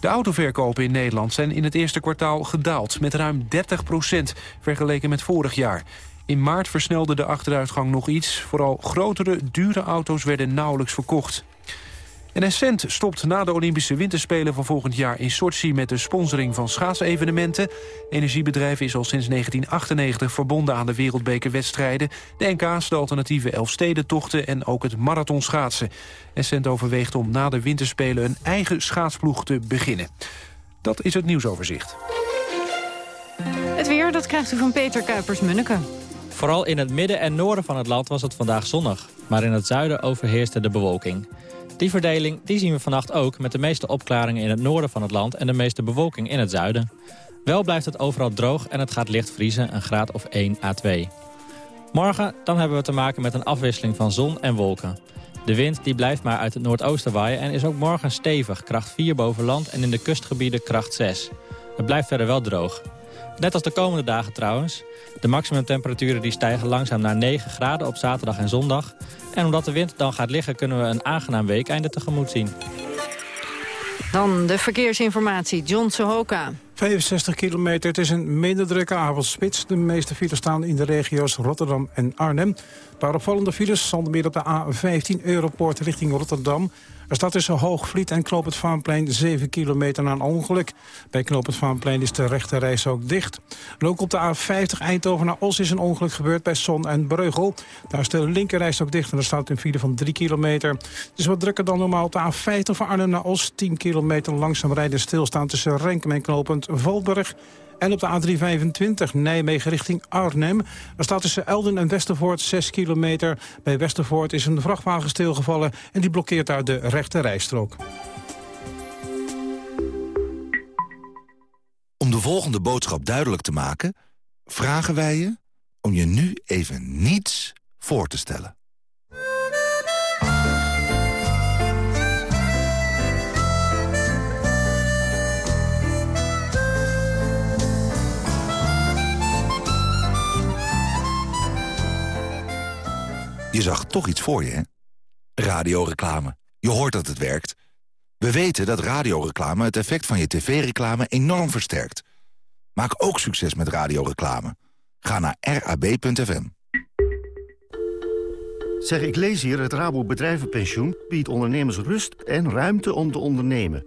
De autoverkopen in Nederland zijn in het eerste kwartaal gedaald met ruim 30 procent vergeleken met vorig jaar. In maart versnelde de achteruitgang nog iets. Vooral grotere, dure auto's werden nauwelijks verkocht. En Essent stopt na de Olympische Winterspelen van volgend jaar in Sochi met de sponsoring van schaatsevenementen. Energiebedrijf is al sinds 1998 verbonden aan de wereldbekerwedstrijden, de NK's, de alternatieve Elfstedentochten en ook het marathonschaatsen. Essent overweegt om na de Winterspelen een eigen schaatsploeg te beginnen. Dat is het nieuwsoverzicht. Het weer, dat krijgt u van Peter Kuipers-Munneke. Vooral in het midden en noorden van het land was het vandaag zonnig. Maar in het zuiden overheerste de bewolking. Die verdeling die zien we vannacht ook met de meeste opklaringen in het noorden van het land... en de meeste bewolking in het zuiden. Wel blijft het overal droog en het gaat licht vriezen, een graad of 1 à 2. Morgen dan hebben we te maken met een afwisseling van zon en wolken. De wind die blijft maar uit het noordoosten waaien en is ook morgen stevig, kracht 4 boven land en in de kustgebieden kracht 6. Het blijft verder wel droog. Net als de komende dagen trouwens. De maximumtemperaturen die stijgen langzaam naar 9 graden op zaterdag en zondag. En omdat de wind dan gaat liggen kunnen we een aangenaam weekeinde tegemoet zien. Dan de verkeersinformatie, John Sohoka. 65 kilometer. Het is een minder drukke avondspits. De meeste files staan in de regio's Rotterdam en Arnhem. Een paar opvallende files, zonder meer op de A15 Europoort richting Rotterdam. Er staat tussen Hoogvliet en Knoop het Vaanplein 7 kilometer na een ongeluk. Bij Knoop het is de rechte reis ook dicht. En ook op de A50 Eindhoven naar Os is een ongeluk gebeurd bij Son en Breugel. Daar is de linkerreis ook dicht en er staat een file van 3 kilometer. Het is wat drukker dan normaal op de A50 van Arnhem naar Os. 10 kilometer langzaam rijden stilstaan tussen Renkum en Knopend Valburg. En op de A325 Nijmegen richting Arnhem. Daar staat tussen Elden en Westervoort 6 kilometer. Bij Westervoort is een vrachtwagen stilgevallen... en die blokkeert daar de rechte rijstrook. Om de volgende boodschap duidelijk te maken... vragen wij je om je nu even niets voor te stellen. Je zag toch iets voor je, hè? Radioreclame. Je hoort dat het werkt. We weten dat radioreclame het effect van je tv-reclame enorm versterkt. Maak ook succes met radioreclame. Ga naar rab.fm. Zeg, ik lees hier, het Rabo Bedrijvenpensioen biedt ondernemers rust en ruimte om te ondernemen.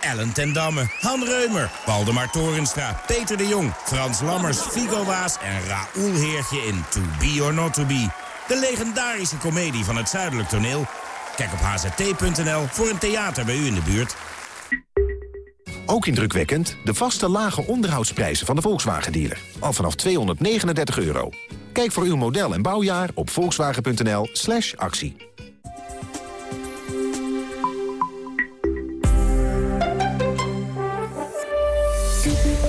Ellen ten Damme, Han Reumer, Waldemar Torenstra, Peter de Jong... Frans Lammers, Figo Waas en Raoul Heertje in To Be or Not To Be. De legendarische komedie van het Zuidelijk Toneel. Kijk op hzt.nl voor een theater bij u in de buurt. Ook indrukwekkend de vaste lage onderhoudsprijzen van de Volkswagen-dealer. Al vanaf 239 euro. Kijk voor uw model en bouwjaar op volkswagen.nl actie.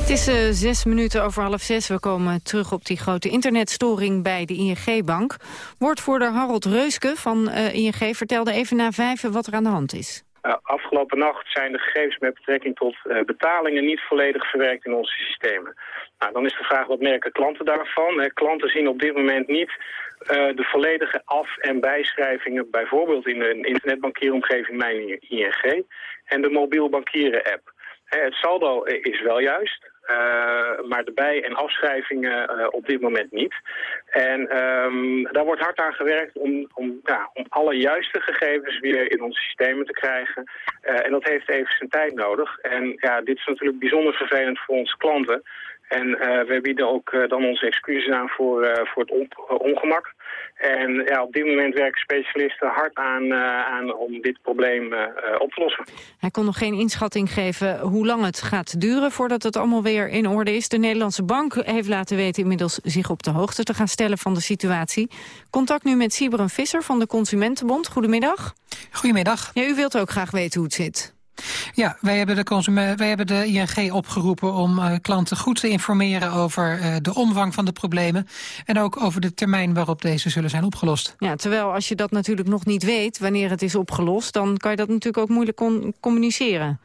Het is uh, zes minuten over half zes. We komen terug op die grote internetstoring bij de ING-bank. Woordvoerder Harold Reuske van uh, ING vertelde even na vijven wat er aan de hand is. Afgelopen nacht zijn de gegevens met betrekking tot betalingen niet volledig verwerkt in onze systemen. Nou, dan is de vraag wat merken klanten daarvan. Klanten zien op dit moment niet de volledige af- en bijschrijvingen, bijvoorbeeld in een internetbankieromgeving Mijn ING en de mobiel bankieren app. Het saldo is wel juist, maar de bij- en afschrijvingen uh, op dit moment niet. En um, daar wordt hard aan gewerkt om, om, ja, om alle juiste gegevens weer in onze systemen te krijgen. Uh, en dat heeft even zijn tijd nodig. En ja, dit is natuurlijk bijzonder vervelend voor onze klanten. En we bieden ook dan onze excuses aan voor, voor het on ongemak. En ja, op dit moment werken specialisten hard aan, uh, aan om dit probleem uh, op te lossen. Hij kon nog geen inschatting geven hoe lang het gaat duren voordat het allemaal weer in orde is. De Nederlandse Bank heeft laten weten inmiddels zich op de hoogte te gaan stellen van de situatie. Contact nu met Siberen Visser van de Consumentenbond. Goedemiddag. Goedemiddag. Ja, u wilt ook graag weten hoe het zit. Ja, wij hebben de, wij hebben de ING opgeroepen om uh, klanten goed te informeren over uh, de omvang van de problemen. En ook over de termijn waarop deze zullen zijn opgelost. Ja, terwijl als je dat natuurlijk nog niet weet, wanneer het is opgelost, dan kan je dat natuurlijk ook moeilijk communiceren.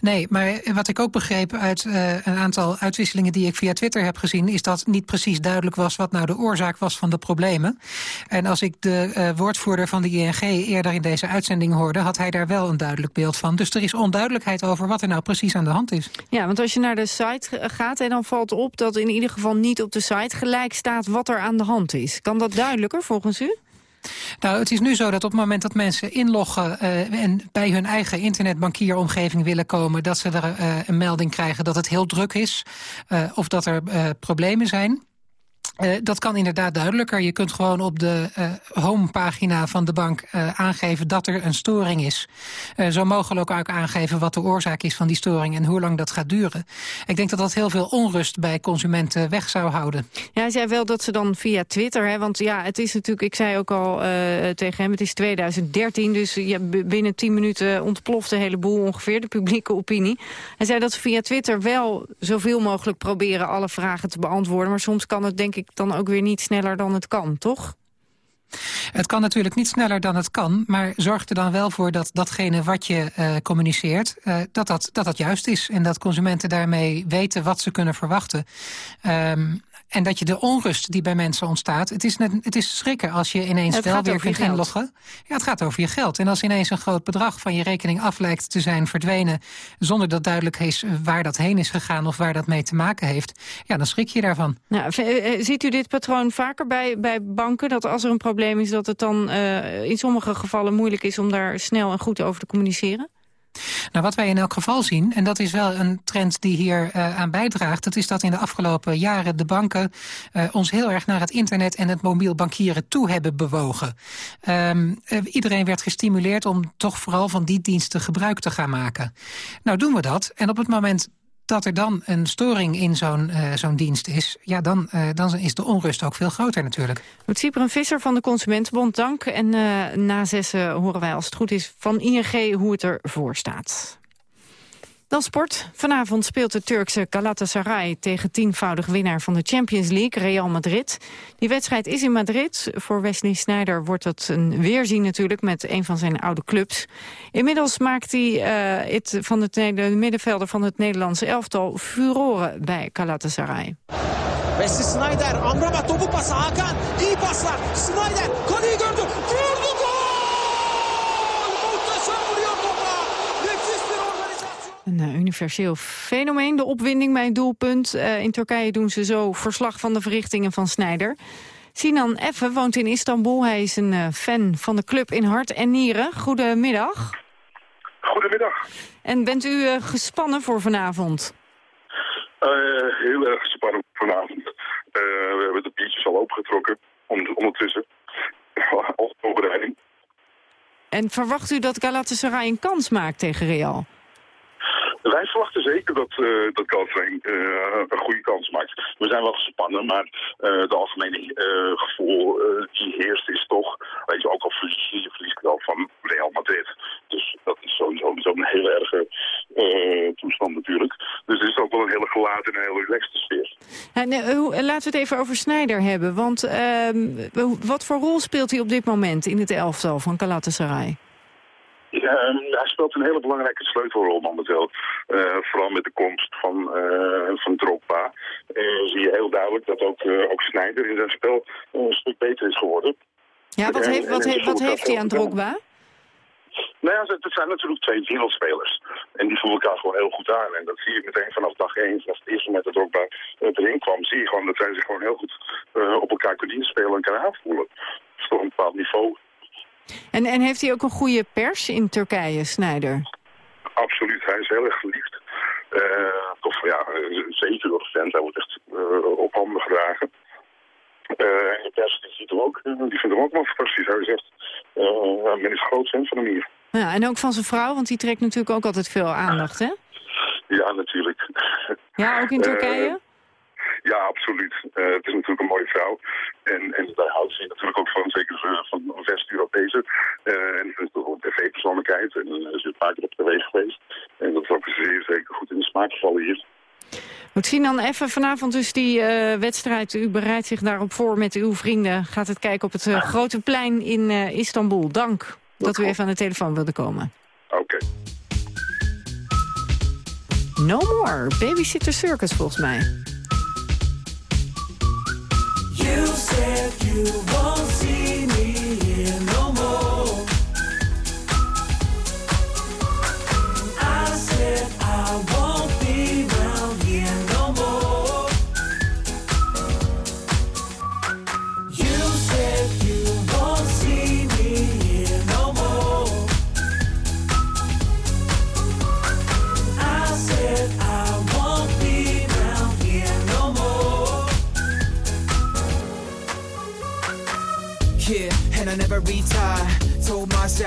Nee, maar wat ik ook begreep uit uh, een aantal uitwisselingen die ik via Twitter heb gezien... is dat niet precies duidelijk was wat nou de oorzaak was van de problemen. En als ik de uh, woordvoerder van de ING eerder in deze uitzending hoorde... had hij daar wel een duidelijk beeld van. Dus er is onduidelijkheid over wat er nou precies aan de hand is. Ja, want als je naar de site gaat en dan valt op dat in ieder geval niet op de site... gelijk staat wat er aan de hand is. Kan dat duidelijker volgens u? Nou, het is nu zo dat op het moment dat mensen inloggen... Uh, en bij hun eigen internetbankieromgeving willen komen... dat ze er uh, een melding krijgen dat het heel druk is... Uh, of dat er problemen zijn... Uh, dat kan inderdaad duidelijker. Je kunt gewoon op de uh, homepagina van de bank uh, aangeven dat er een storing is. zo mogelijk ook aangeven wat de oorzaak is van die storing en hoe lang dat gaat duren. Ik denk dat dat heel veel onrust bij consumenten weg zou houden. Ja, hij zei wel dat ze dan via Twitter, hè, want ja, het is natuurlijk, ik zei ook al tegen hem, het is 2013, dus binnen 10 minuten ontploft de hele boel ongeveer, de publieke opinie. Hij zei dat ze via Twitter wel zoveel mogelijk proberen alle vragen te beantwoorden, maar soms kan het denk ik dan ook weer niet sneller dan het kan, toch? Het kan natuurlijk niet sneller dan het kan, maar zorg er dan wel voor dat datgene wat je uh, communiceert, uh, dat, dat, dat juist is. En dat consumenten daarmee weten wat ze kunnen verwachten. Um, en dat je de onrust die bij mensen ontstaat... het is, net, het is schrikken als je ineens het wel weer kunt inloggen. Ja, het gaat over je geld. En als ineens een groot bedrag van je rekening af lijkt te zijn verdwenen... zonder dat duidelijk is waar dat heen is gegaan of waar dat mee te maken heeft... ja, dan schrik je daarvan. Nou, ziet u dit patroon vaker bij, bij banken? Dat als er een probleem is, dat het dan uh, in sommige gevallen moeilijk is... om daar snel en goed over te communiceren? Nou, wat wij in elk geval zien, en dat is wel een trend die hier uh, aan bijdraagt... dat is dat in de afgelopen jaren de banken uh, ons heel erg naar het internet... en het mobiel bankieren toe hebben bewogen. Um, uh, iedereen werd gestimuleerd om toch vooral van die diensten gebruik te gaan maken. Nou doen we dat, en op het moment dat er dan een storing in zo'n uh, zo'n dienst is... ja, dan, uh, dan is de onrust ook veel groter natuurlijk. Sieper Visser van de Consumentenbond, dank. En uh, na zessen horen wij als het goed is van ING hoe het ervoor staat. Dan sport. Vanavond speelt de Turkse Galatasaray tegen tienvoudig winnaar van de Champions League, Real Madrid. Die wedstrijd is in Madrid. Voor Wesley Sneijder wordt dat een weerzien natuurlijk met een van zijn oude clubs. Inmiddels maakt hij uh, het van het de middenvelder van het Nederlandse elftal furoren bij Galatasaray. Wesley Sneijder, Amrabat topu pası Hakan. Paslar. Sneijder Een uh, universeel fenomeen, de opwinding bij een doelpunt. Uh, in Turkije doen ze zo verslag van de verrichtingen van Snijder. Sinan Effe woont in Istanbul. Hij is een uh, fan van de club in hart en nieren. Goedemiddag. Goedemiddag. En bent u eh, gespannen voor vanavond? Uh, heel erg spannend vanavond. Uh, we hebben de biertjes al opengetrokken om, ondertussen. Als voorbereiding. En verwacht u dat Galatasaray een kans maakt tegen Real? Wij verwachten zeker dat, uh, dat uh, een goede kans maakt. We zijn wel gespannen, maar uh, de algemene gevoel die heerst is toch... Weet je, ook al verlies je, verliest wel van Real Madrid. Dus dat is sowieso, een hele erge toestand natuurlijk. Dus het is ook wel een hele gelaten en een hele relaxte sfeer. En, laten we het even over Snijder hebben. Want ehm, wat voor rol speelt hij op dit moment in het elftal van Galatasaray? Ja, hij speelt een hele belangrijke sleutelrol momenteel. Uh, vooral met de komst van, uh, van Drogba. Uh, zie je heel duidelijk dat ook, ook Sneijder in zijn spel een stuk beter is geworden. Ja, wat, heeft, wat, heeft, wat heeft hij aan Drogba? Nou ja, het zijn natuurlijk twee wereldspelers. En die voelen elkaar gewoon heel goed aan. En dat zie je meteen vanaf dag één, vanaf het eerste moment dat Drogba erin kwam, zie je gewoon dat zij zich gewoon heel goed op elkaar kunnen inspelen en elkaar aanvoelen. Dat is toch een bepaald niveau. En, en heeft hij ook een goede pers in Turkije, Snijder? Absoluut, hij is heel erg geliefd. Toch ja, zeker door fans. Hij wordt echt uh, op handen gedragen. Uh, en de pers die ziet hem ook, die vindt hem ook wel fantastisch. Hij zegt, uh, men is groot fan van hem hier. Ja, en ook van zijn vrouw, want die trekt natuurlijk ook altijd veel aandacht, hè? Ja, natuurlijk. Ja, ook in Turkije? Ja, absoluut. Uh, het is natuurlijk een mooie vrouw. En, en daar houdt ze natuurlijk ook van, zeker van West-Europese. Uh, en is toch een tv-persoonlijkheid. En ze is vaker op tv geweest. En dat is ook zeer zeker goed in de smaak gevallen hier. Moet zien dan even vanavond dus die uh, wedstrijd. U bereidt zich daarop voor met uw vrienden. Gaat het kijken op het uh, grote plein in uh, Istanbul. Dank dat, dat u even aan de telefoon wilde komen. Oké. Okay. No More, Babysitter Circus volgens mij. Said you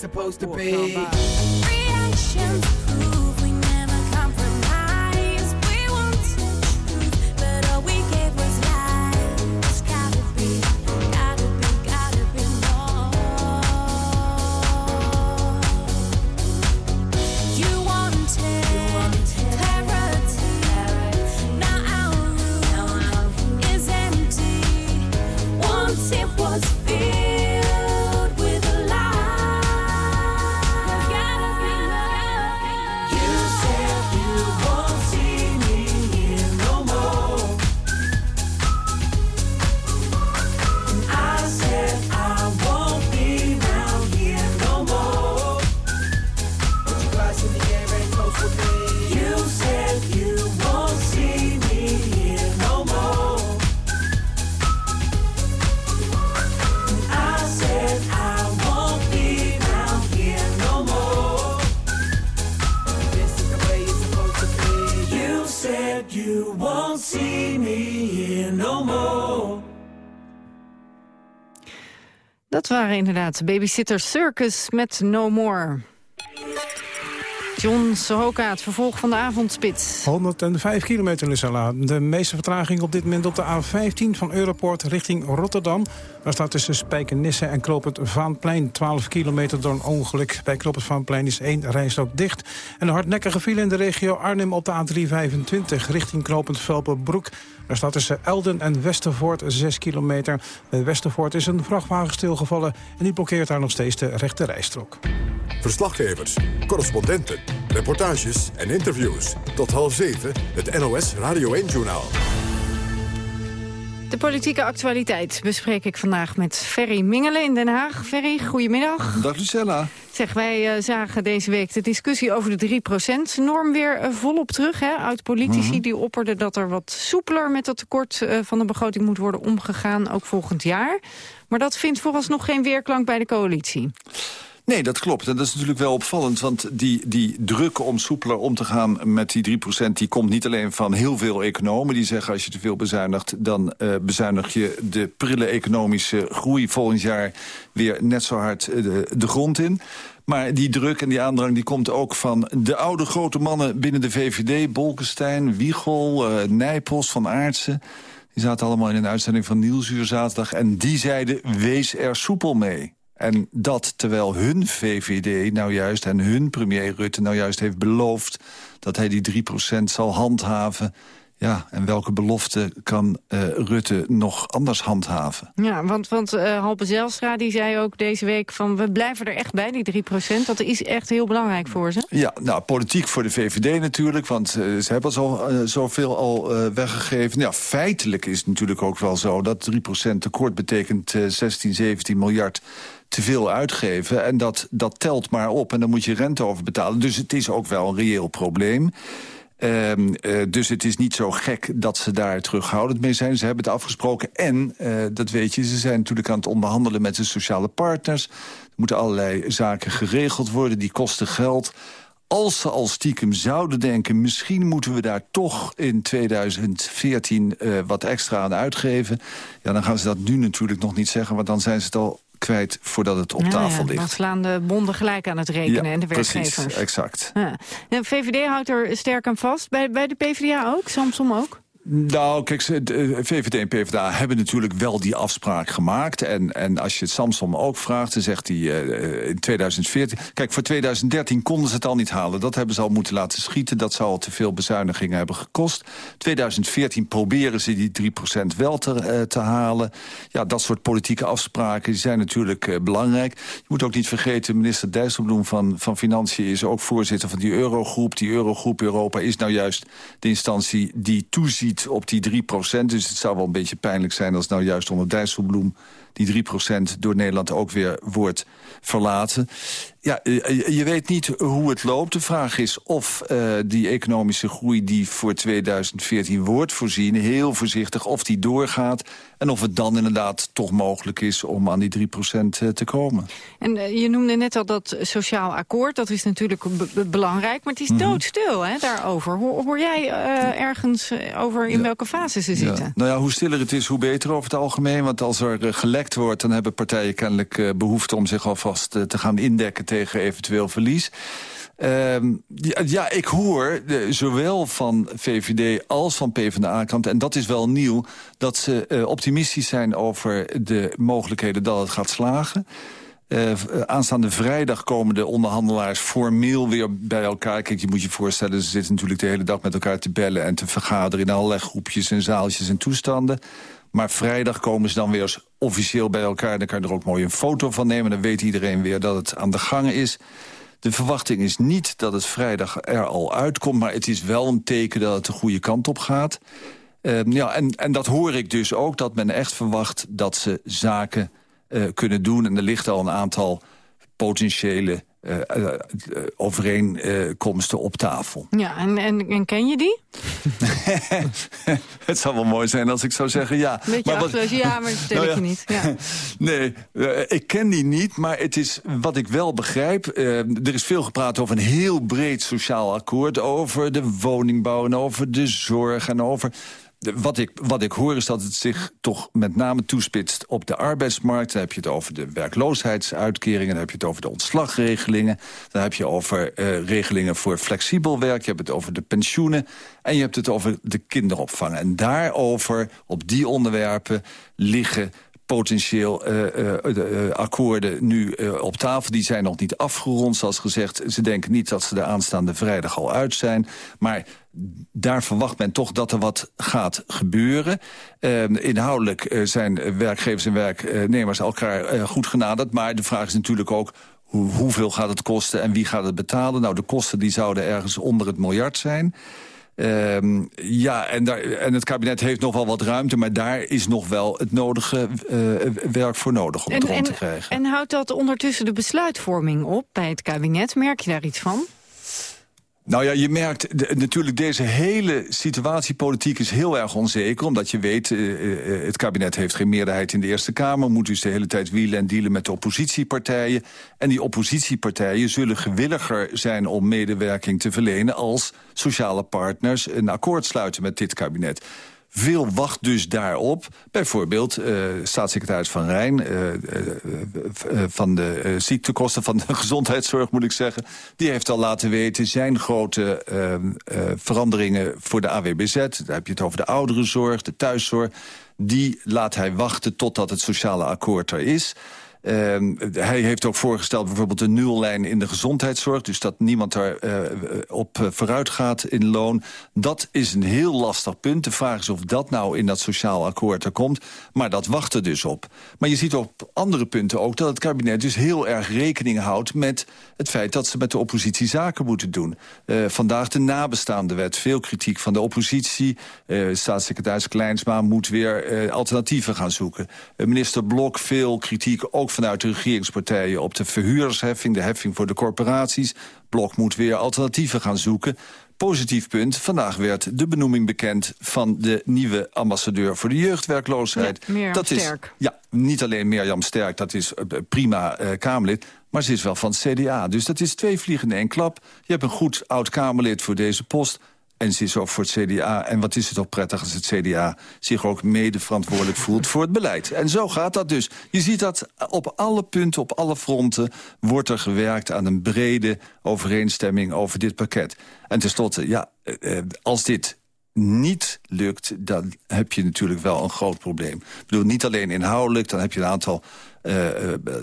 supposed to be. Inderdaad Babysitter Circus met No More. John Sohoka, het vervolg van de avondspits. 105 kilometer, Lucella. De meeste vertraging op dit moment op de A15 van Europort richting Rotterdam. Daar staat tussen Spijkenisse en Klopend Vaanplein 12 kilometer door een ongeluk. Bij Klopend Vaanplein is één rijstrook dicht. En een hardnekkige file in de regio Arnhem op de A325 richting Klopend Velpenbroek. Daar staat tussen Elden en Westervoort 6 kilometer. Bij Westervoort is een vrachtwagen stilgevallen en die blokkeert daar nog steeds de rechte rijstrook. Verslaggevers, correspondenten, reportages en interviews. Tot half zeven, het NOS Radio 1-journaal. De politieke actualiteit bespreek ik vandaag met Ferry Mingelen in Den Haag. Ferry, goedemiddag. Dag Lucella. Zeg, wij uh, zagen deze week de discussie over de 3%-norm weer uh, volop terug. Hè, uit politici Mhm. die opperden dat er wat soepeler met dat tekort uh, van de begroting moet worden omgegaan, ook volgend jaar. Maar dat vindt vooralsnog geen weerklank bij de coalitie. Nee, dat klopt. En dat is natuurlijk wel opvallend. Want die, die druk om soepeler om te gaan met die 3%... die komt niet alleen van heel veel economen. Die zeggen als je te veel bezuinigt... dan uh, bezuinig je de prille economische groei volgend jaar... weer net zo hard uh, de, de grond in. Maar die druk en die aandrang die komt ook van de oude grote mannen binnen de VVD. Bolkestein, Wiegel, uh, Nijpels, Van Aartsen. Die zaten allemaal in een uitzending van Nieuwsuur zaterdag. En die zeiden, wees er soepel mee. En dat terwijl hun VVD nou juist en hun premier Rutte nou juist heeft beloofd... dat hij die 3% zal handhaven. Ja, en welke belofte kan uh, Rutte nog anders handhaven? Ja, want, want uh, Halbe Zijlstra die zei ook deze week van... we blijven er echt bij, die 3%. Dat is echt heel belangrijk voor ze. Ja, nou, politiek voor de VVD natuurlijk. Want uh, ze hebben zo, zoveel al weggegeven. Ja, feitelijk is het natuurlijk ook wel zo... dat 3% tekort betekent 16, 17 miljard te veel uitgeven. En dat, dat telt maar op en dan moet je rente over betalen. Dus het is ook wel een reëel probleem. Uh, uh, dus het is niet zo gek dat ze daar terughoudend mee zijn. Ze hebben het afgesproken en, uh, dat weet je... ze zijn natuurlijk aan het onderhandelen met de sociale partners. Er moeten allerlei zaken geregeld worden, die kosten geld. Als ze al stiekem zouden denken... misschien moeten we daar toch in 2014 uh, wat extra aan uitgeven... ja, dan gaan ze dat nu natuurlijk nog niet zeggen... want dan zijn ze het al kwijt voordat het op ja, tafel ligt. Dan slaan de bonden gelijk aan het rekenen ja, en de werkgevers. Precies, exact. Ja. De VVD houdt er sterk aan vast. Bij, bij de PvdA ook? Samsom ook? Nou, kijk, de VVD en PvdA hebben natuurlijk wel die afspraak gemaakt. En, en als je het Samsom ook vraagt, dan zegt hij uh, in 2014... Kijk, voor 2013 konden ze het al niet halen. Dat hebben ze al moeten laten schieten. Dat zou al te veel bezuinigingen hebben gekost. 2014 proberen ze die 3% wel te, te halen. Ja, dat soort politieke afspraken die zijn natuurlijk belangrijk. Je moet ook niet vergeten, minister Dijsselbloem van, van Financiën... is ook voorzitter van die eurogroep. Die eurogroep Europa is nou juist de instantie die toeziet op die 3% Dus het zou wel een beetje pijnlijk zijn als nou juist onder Dijsselbloem... die 3% door Nederland ook weer wordt verlaten. Ja, je weet niet hoe het loopt. De vraag is of uh, die economische groei die voor 2014 wordt voorzien... heel voorzichtig, of die doorgaat... en of het dan inderdaad toch mogelijk is om aan die 3% te komen. En uh, je noemde net al dat sociaal akkoord. Dat is natuurlijk belangrijk, maar het is mm -hmm. doodstil hè, daarover. Hoor, hoor jij uh, ergens over in ja. welke fase ze zitten? Ja. Nou ja, hoe stiller het is, hoe beter over het algemeen. Want als er gelekt wordt, dan hebben partijen kennelijk behoefte... om zich alvast te gaan indekken tegen eventueel verlies. Uh, ja, ik hoor zowel van VVD als van PvdA-kant... en dat is wel nieuw, dat ze uh, optimistisch zijn over de mogelijkheden dat het gaat slagen. Uh, aanstaande vrijdag komen de onderhandelaars formeel weer bij elkaar. Kijk, je moet je voorstellen, ze zitten natuurlijk de hele dag met elkaar te bellen... en te vergaderen in allerlei groepjes en zaaltjes en toestanden. Maar vrijdag komen ze dan weer officieel bij elkaar. Dan kan je er ook mooi een foto van nemen. Dan weet iedereen weer dat het aan de gang is. De verwachting is niet dat het vrijdag er al uitkomt... maar het is wel een teken dat het de goede kant op gaat. Uh, ja, en, en dat hoor ik dus ook, dat men echt verwacht... dat ze zaken uh, kunnen doen. En er ligt al een aantal potentiële uh, uh, overeenkomsten op tafel. Ja, en, en, en ken je die? het zou wel mooi zijn als ik zou zeggen ja. Beetje maar wat, ja, maar dat nou ja, ik je niet. Ja. nee, uh, ik ken die niet, maar het is wat ik wel begrijp. er is veel gepraat over een heel breed sociaal akkoord... over de woningbouw en over de zorg en over wat, ik, wat ik hoor is dat het zich toch met name toespitst op de arbeidsmarkt. Dan heb je het over de werkloosheidsuitkeringen, dan heb je het over de ontslagregelingen. Dan heb je over eh, regelingen voor flexibel werk, je hebt het over de pensioenen... en je hebt het over de kinderopvang. En daarover, op die onderwerpen, liggen potentieel eh, eh, de, akkoorden nu op tafel. Die zijn nog niet afgerond, zoals gezegd. Ze denken niet dat ze de aanstaande vrijdag al uit zijn. Maar daar verwacht men toch dat er wat gaat gebeuren. Eh, inhoudelijk eh, zijn werkgevers en werknemers elkaar eh, goed genaderd. Maar de vraag is natuurlijk ook... Hoe, hoeveel gaat het kosten en wie gaat het betalen? Nou, de kosten die zouden ergens onder het miljard zijn. Ehm, ja, en, daar, en het kabinet heeft nog wel wat ruimte... maar daar is nog wel het nodige eh, werk voor nodig om het rond te krijgen. en houdt dat ondertussen de besluitvorming op bij het kabinet? Merk je daar iets van? Nou ja, je merkt natuurlijk deze hele situatie politiek is heel erg onzeker. Omdat je weet, eh, eh, het kabinet heeft geen meerderheid in de Eerste Kamer. Moet dus de hele tijd wielen en dealen met de oppositiepartijen. En die oppositiepartijen zullen gewilliger zijn om medewerking te verlenen... als sociale partners een akkoord sluiten met dit kabinet. Veel wacht dus daarop. Bijvoorbeeld eh, staatssecretaris Van Rijn... eh, eh, van de ziektekosten van de gezondheidszorg, moet ik zeggen... die heeft al laten weten zijn grote eh, eh, veranderingen voor de AWBZ. Daar heb je het over de ouderenzorg, de thuiszorg. Die laat hij wachten totdat het sociale akkoord er is... Ehm, hij heeft ook voorgesteld bijvoorbeeld een nullijn in de gezondheidszorg. Dus dat niemand daar eh, op eh, vooruit gaat in loon. Dat is een heel lastig punt. De vraag is of dat nou in dat sociaal akkoord er komt. Maar dat wacht er dus op. Maar je ziet op andere punten ook dat het kabinet dus heel erg rekening houdt... met het feit dat ze met de oppositie zaken moeten doen. Eh, vandaag de nabestaande wet. Veel kritiek van de oppositie. Staatssecretaris Kleinsma moet weer alternatieven gaan zoeken. Minister Blok veel kritiek ook vanuit de regeringspartijen... op de verhuurdersheffing, de heffing voor de corporaties. Blok moet weer alternatieven gaan zoeken. Positief punt, vandaag werd de benoeming bekend... van de nieuwe ambassadeur voor de jeugdwerkloosheid. Ja, Mirjam dat is, Sterk. Ja, niet alleen Mirjam Sterk, dat is eh, prima eh, Kamerlid... maar ze is wel van het CDA. Dus dat is twee vliegen in één klap. Je hebt een goed oud-Kamerlid voor deze post... En ze is ook voor het CDA. En wat is het toch prettig als het CDA zich ook mede verantwoordelijk voelt voor het beleid. En zo gaat dat dus. Je ziet dat op alle punten, op alle fronten... wordt er gewerkt aan een brede overeenstemming over dit pakket. En tenslotte, ja, eh, eh, als dit niet lukt, dan heb je natuurlijk wel een groot probleem. Ik bedoel, niet alleen inhoudelijk, dan heb je een aantal eh,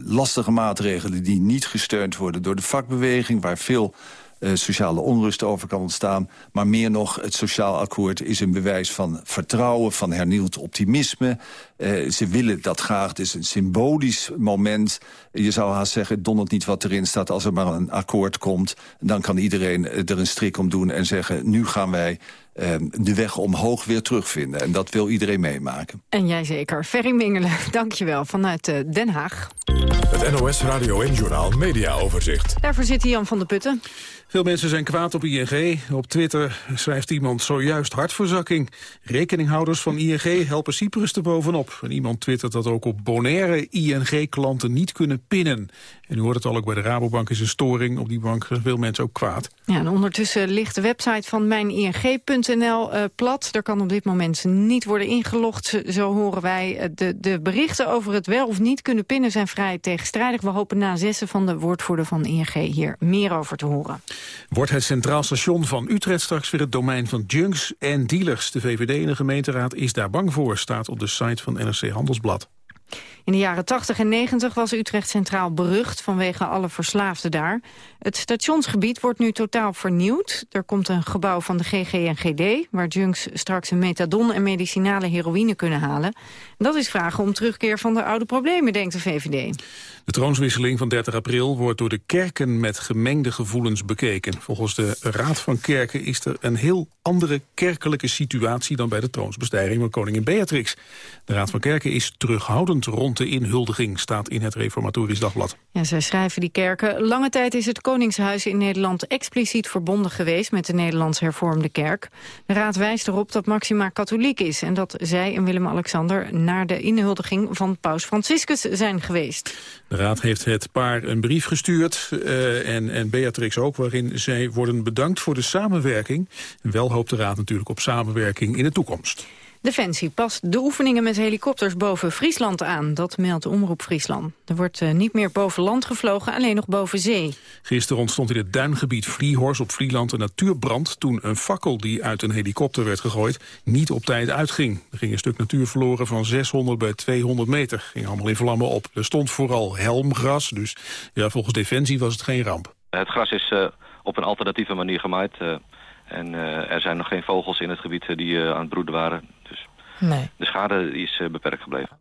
lastige maatregelen... die niet gesteund worden door de vakbeweging... waar veel eh, sociale onrust over kan ontstaan. Maar meer nog, het sociaal akkoord is een bewijs van vertrouwen... van hernieuwd optimisme. Eh, ze willen dat graag. Het is een symbolisch moment. Je zou haast zeggen, het dondert niet wat erin staat... als er maar een akkoord komt. Dan kan iedereen eh, er een strik om doen en zeggen... nu gaan wij eh, de weg omhoog weer terugvinden. En dat wil iedereen meemaken. En jij zeker. Ferry Mingelen, dankjewel vanuit eh, Den Haag. Het NOS Radio en Journaal Media Overzicht. Daarvoor zit Jan van der Putten. Veel mensen zijn kwaad op ING. Op Twitter schrijft iemand zojuist hartverzakking. Rekeninghouders van ING helpen Cyprus er bovenop. En iemand twittert dat ook op Bonaire ING-klanten niet kunnen pinnen. En u hoort het al ook bij de Rabobank is een storing. Op die bank veel mensen ook kwaad. Ja, en ondertussen ligt de website van mijning.nl eh, plat. Er kan op dit moment niet worden ingelogd, zo- zo horen wij. Eh, De, de berichten over het wel of niet kunnen pinnen zijn vrij tegenstrijdig. We hopen na zessen van de woordvoerder van ING hier meer over te horen. Wordt het Centraal Station van Utrecht straks weer het domein van junks en dealers? De VVD in de gemeenteraad is daar bang voor, staat op de site van NRC Handelsblad. In de jaren 80 en 90 was Utrecht Centraal berucht vanwege alle verslaafden daar. Het stationsgebied wordt nu totaal vernieuwd. Er komt een gebouw van de GGNGD, waar junks straks een methadon en medicinale heroïne kunnen halen. En dat is vragen om terugkeer van de oude problemen, denkt de VVD. De troonswisseling van 30 april wordt door de kerken met gemengde gevoelens bekeken. Volgens de Raad van Kerken is er een heel andere kerkelijke situatie dan bij de troonsbestijging van koningin Beatrix. De Raad van Kerken is terughoudend rond de inhuldiging, staat in het Reformatorisch Dagblad. Ja, zij schrijven die kerken. Lange tijd is het Koningshuis in Nederland expliciet verbonden geweest met de Nederlands hervormde kerk. De raad wijst erop dat Maxima katholiek is en dat zij en Willem-Alexander naar de inhuldiging van paus Franciscus zijn geweest. De Raad heeft het paar een brief gestuurd eh, en, en Beatrix ook... waarin zij worden bedankt voor de samenwerking. En wel hoopt de Raad natuurlijk op samenwerking in de toekomst. Defensie past de oefeningen met helikopters boven Friesland aan. Dat meldt Omroep Friesland. Er wordt uh, niet meer boven land gevlogen, alleen nog boven zee. Gisteren ontstond in het duingebied Vliehorst op Vlieland een natuurbrand... toen een fakkel die uit een helikopter werd gegooid niet op tijd uitging. Er ging een stuk natuur verloren van 600 bij 200 meter. Ging allemaal in vlammen op. Er stond vooral helmgras, dus ja, volgens Defensie was het geen ramp. Het gras is uh, op een alternatieve manier gemaaid... Uh, en uh, er zijn nog geen vogels in het gebied die aan het broeden waren. Nee. de schade is beperkt gebleven.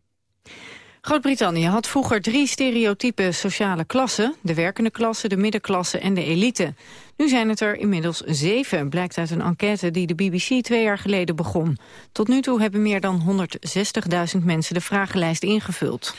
Groot-Brittannië had vroeger drie stereotype sociale klassen. De werkende klasse, de middenklasse en de elite. Nu zijn het er inmiddels zeven, blijkt uit een enquête die de BBC twee jaar geleden begon. Tot nu toe hebben meer dan 160.000 mensen de vragenlijst ingevuld.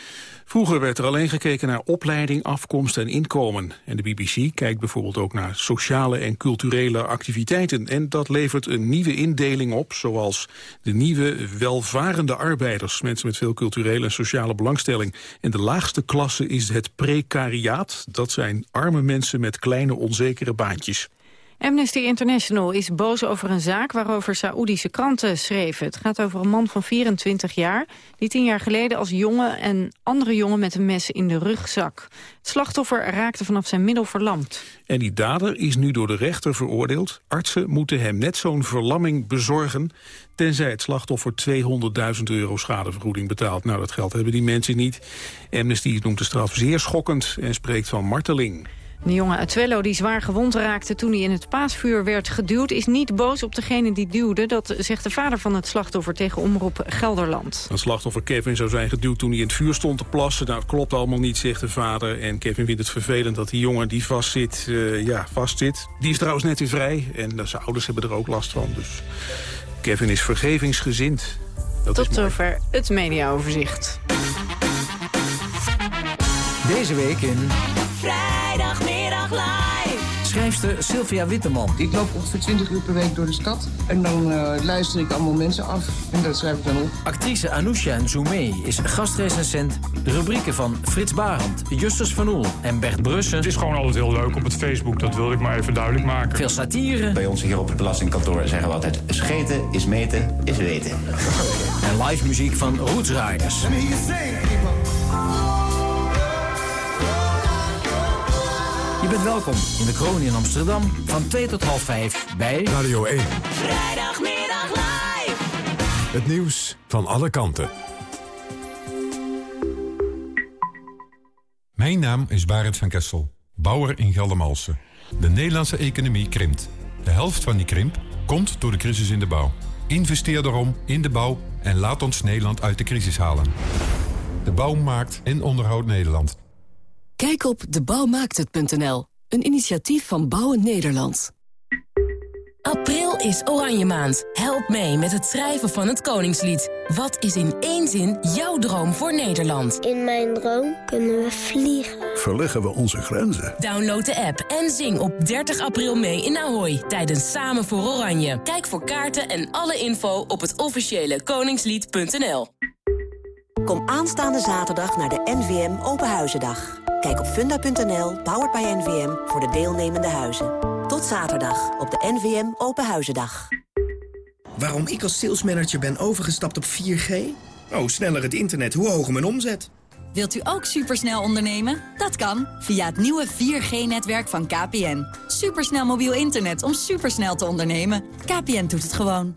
Vroeger werd er alleen gekeken naar opleiding, afkomst en inkomen. En de BBC kijkt bijvoorbeeld ook naar sociale en culturele activiteiten. En dat levert een nieuwe indeling op, zoals de nieuwe welvarende arbeiders. Mensen met veel culturele en sociale belangstelling. En de laagste klasse is het precariaat. Dat zijn arme mensen met kleine onzekere baantjes. Amnesty International is boos over een zaak waarover Saoedische kranten schreven. Het gaat over een man van 24 jaar die tien jaar geleden als jongen en andere jongen met een mes in de rugzak. Het slachtoffer raakte vanaf zijn middel verlamd. En die dader is nu door de rechter veroordeeld. Artsen moeten hem net zo'n verlamming bezorgen... tenzij het slachtoffer 200.000 euro schadevergoeding betaalt. Nou, dat geld hebben die mensen niet. Amnesty noemt de straf zeer schokkend en spreekt van marteling. De jongen uit Twello die zwaar gewond raakte toen hij in het paasvuur werd geduwd... is niet boos op degene die duwde. Dat zegt de vader van het slachtoffer tegen Omroep Gelderland. Het slachtoffer Kevin zou zijn geduwd toen hij in het vuur stond te plassen. Nou, dat klopt allemaal niet, zegt de vader. En Kevin vindt het vervelend dat die jongen die vastzit, uh, ja, vastzit. Die is trouwens net weer vrij. En zijn ouders hebben er ook last van. Dus Kevin is vergevingsgezind. Dat Tot zover het mediaoverzicht. Deze week in... Live. Schrijfster Sylvia Witteman. Ik loop ongeveer 20 uur per week door de stad. En dan uh, luister ik allemaal mensen af. En dat schrijf ik dan op. Actrice Anousha Nzoumé is gastrecensent. De rubrieken van Frits Barend, Justus van Oel en Bert Brussen. Het is gewoon altijd heel leuk op het Facebook. Dat wilde ik maar even duidelijk maken. Veel satire. Bij ons hier op het belastingkantoor zeggen we altijd... scheten is meten is weten. en live muziek van Roots Je bent welkom in de kroon in Amsterdam van 2 tot half 5 bij Radio 1. Vrijdagmiddag live. Het nieuws van alle kanten. Mijn naam is Barend van Kessel, bouwer in Geldermalsen. De Nederlandse economie krimpt. De helft van die krimp komt door de crisis in de bouw. Investeer daarom in de bouw en laat ons Nederland uit de crisis halen. De bouw maakt en onderhoudt Nederland. Kijk op debouwmaakthet.nl, een initiatief van Bouwen Nederland. April is Oranje Maand. Help mee met het schrijven van het Koningslied. Wat is in één zin jouw droom voor Nederland? In mijn droom kunnen we vliegen. Verleggen we onze grenzen. Download de app en zing op 30 april mee in Ahoy tijdens Samen voor Oranje. Kijk voor kaarten en alle info op het officiële koningslied.nl. Kom aanstaande zaterdag naar de NVM Openhuizendag. Kijk op funda.nl, powered by NVM, voor de deelnemende huizen. Tot zaterdag op de NVM Openhuizendag. Waarom ik als salesmanager ben overgestapt op 4G? Oh, sneller het internet, hoe hoger mijn omzet? Wilt u ook supersnel ondernemen? Dat kan via het nieuwe 4G-netwerk van KPN. Supersnel mobiel internet om supersnel te ondernemen. KPN doet het gewoon.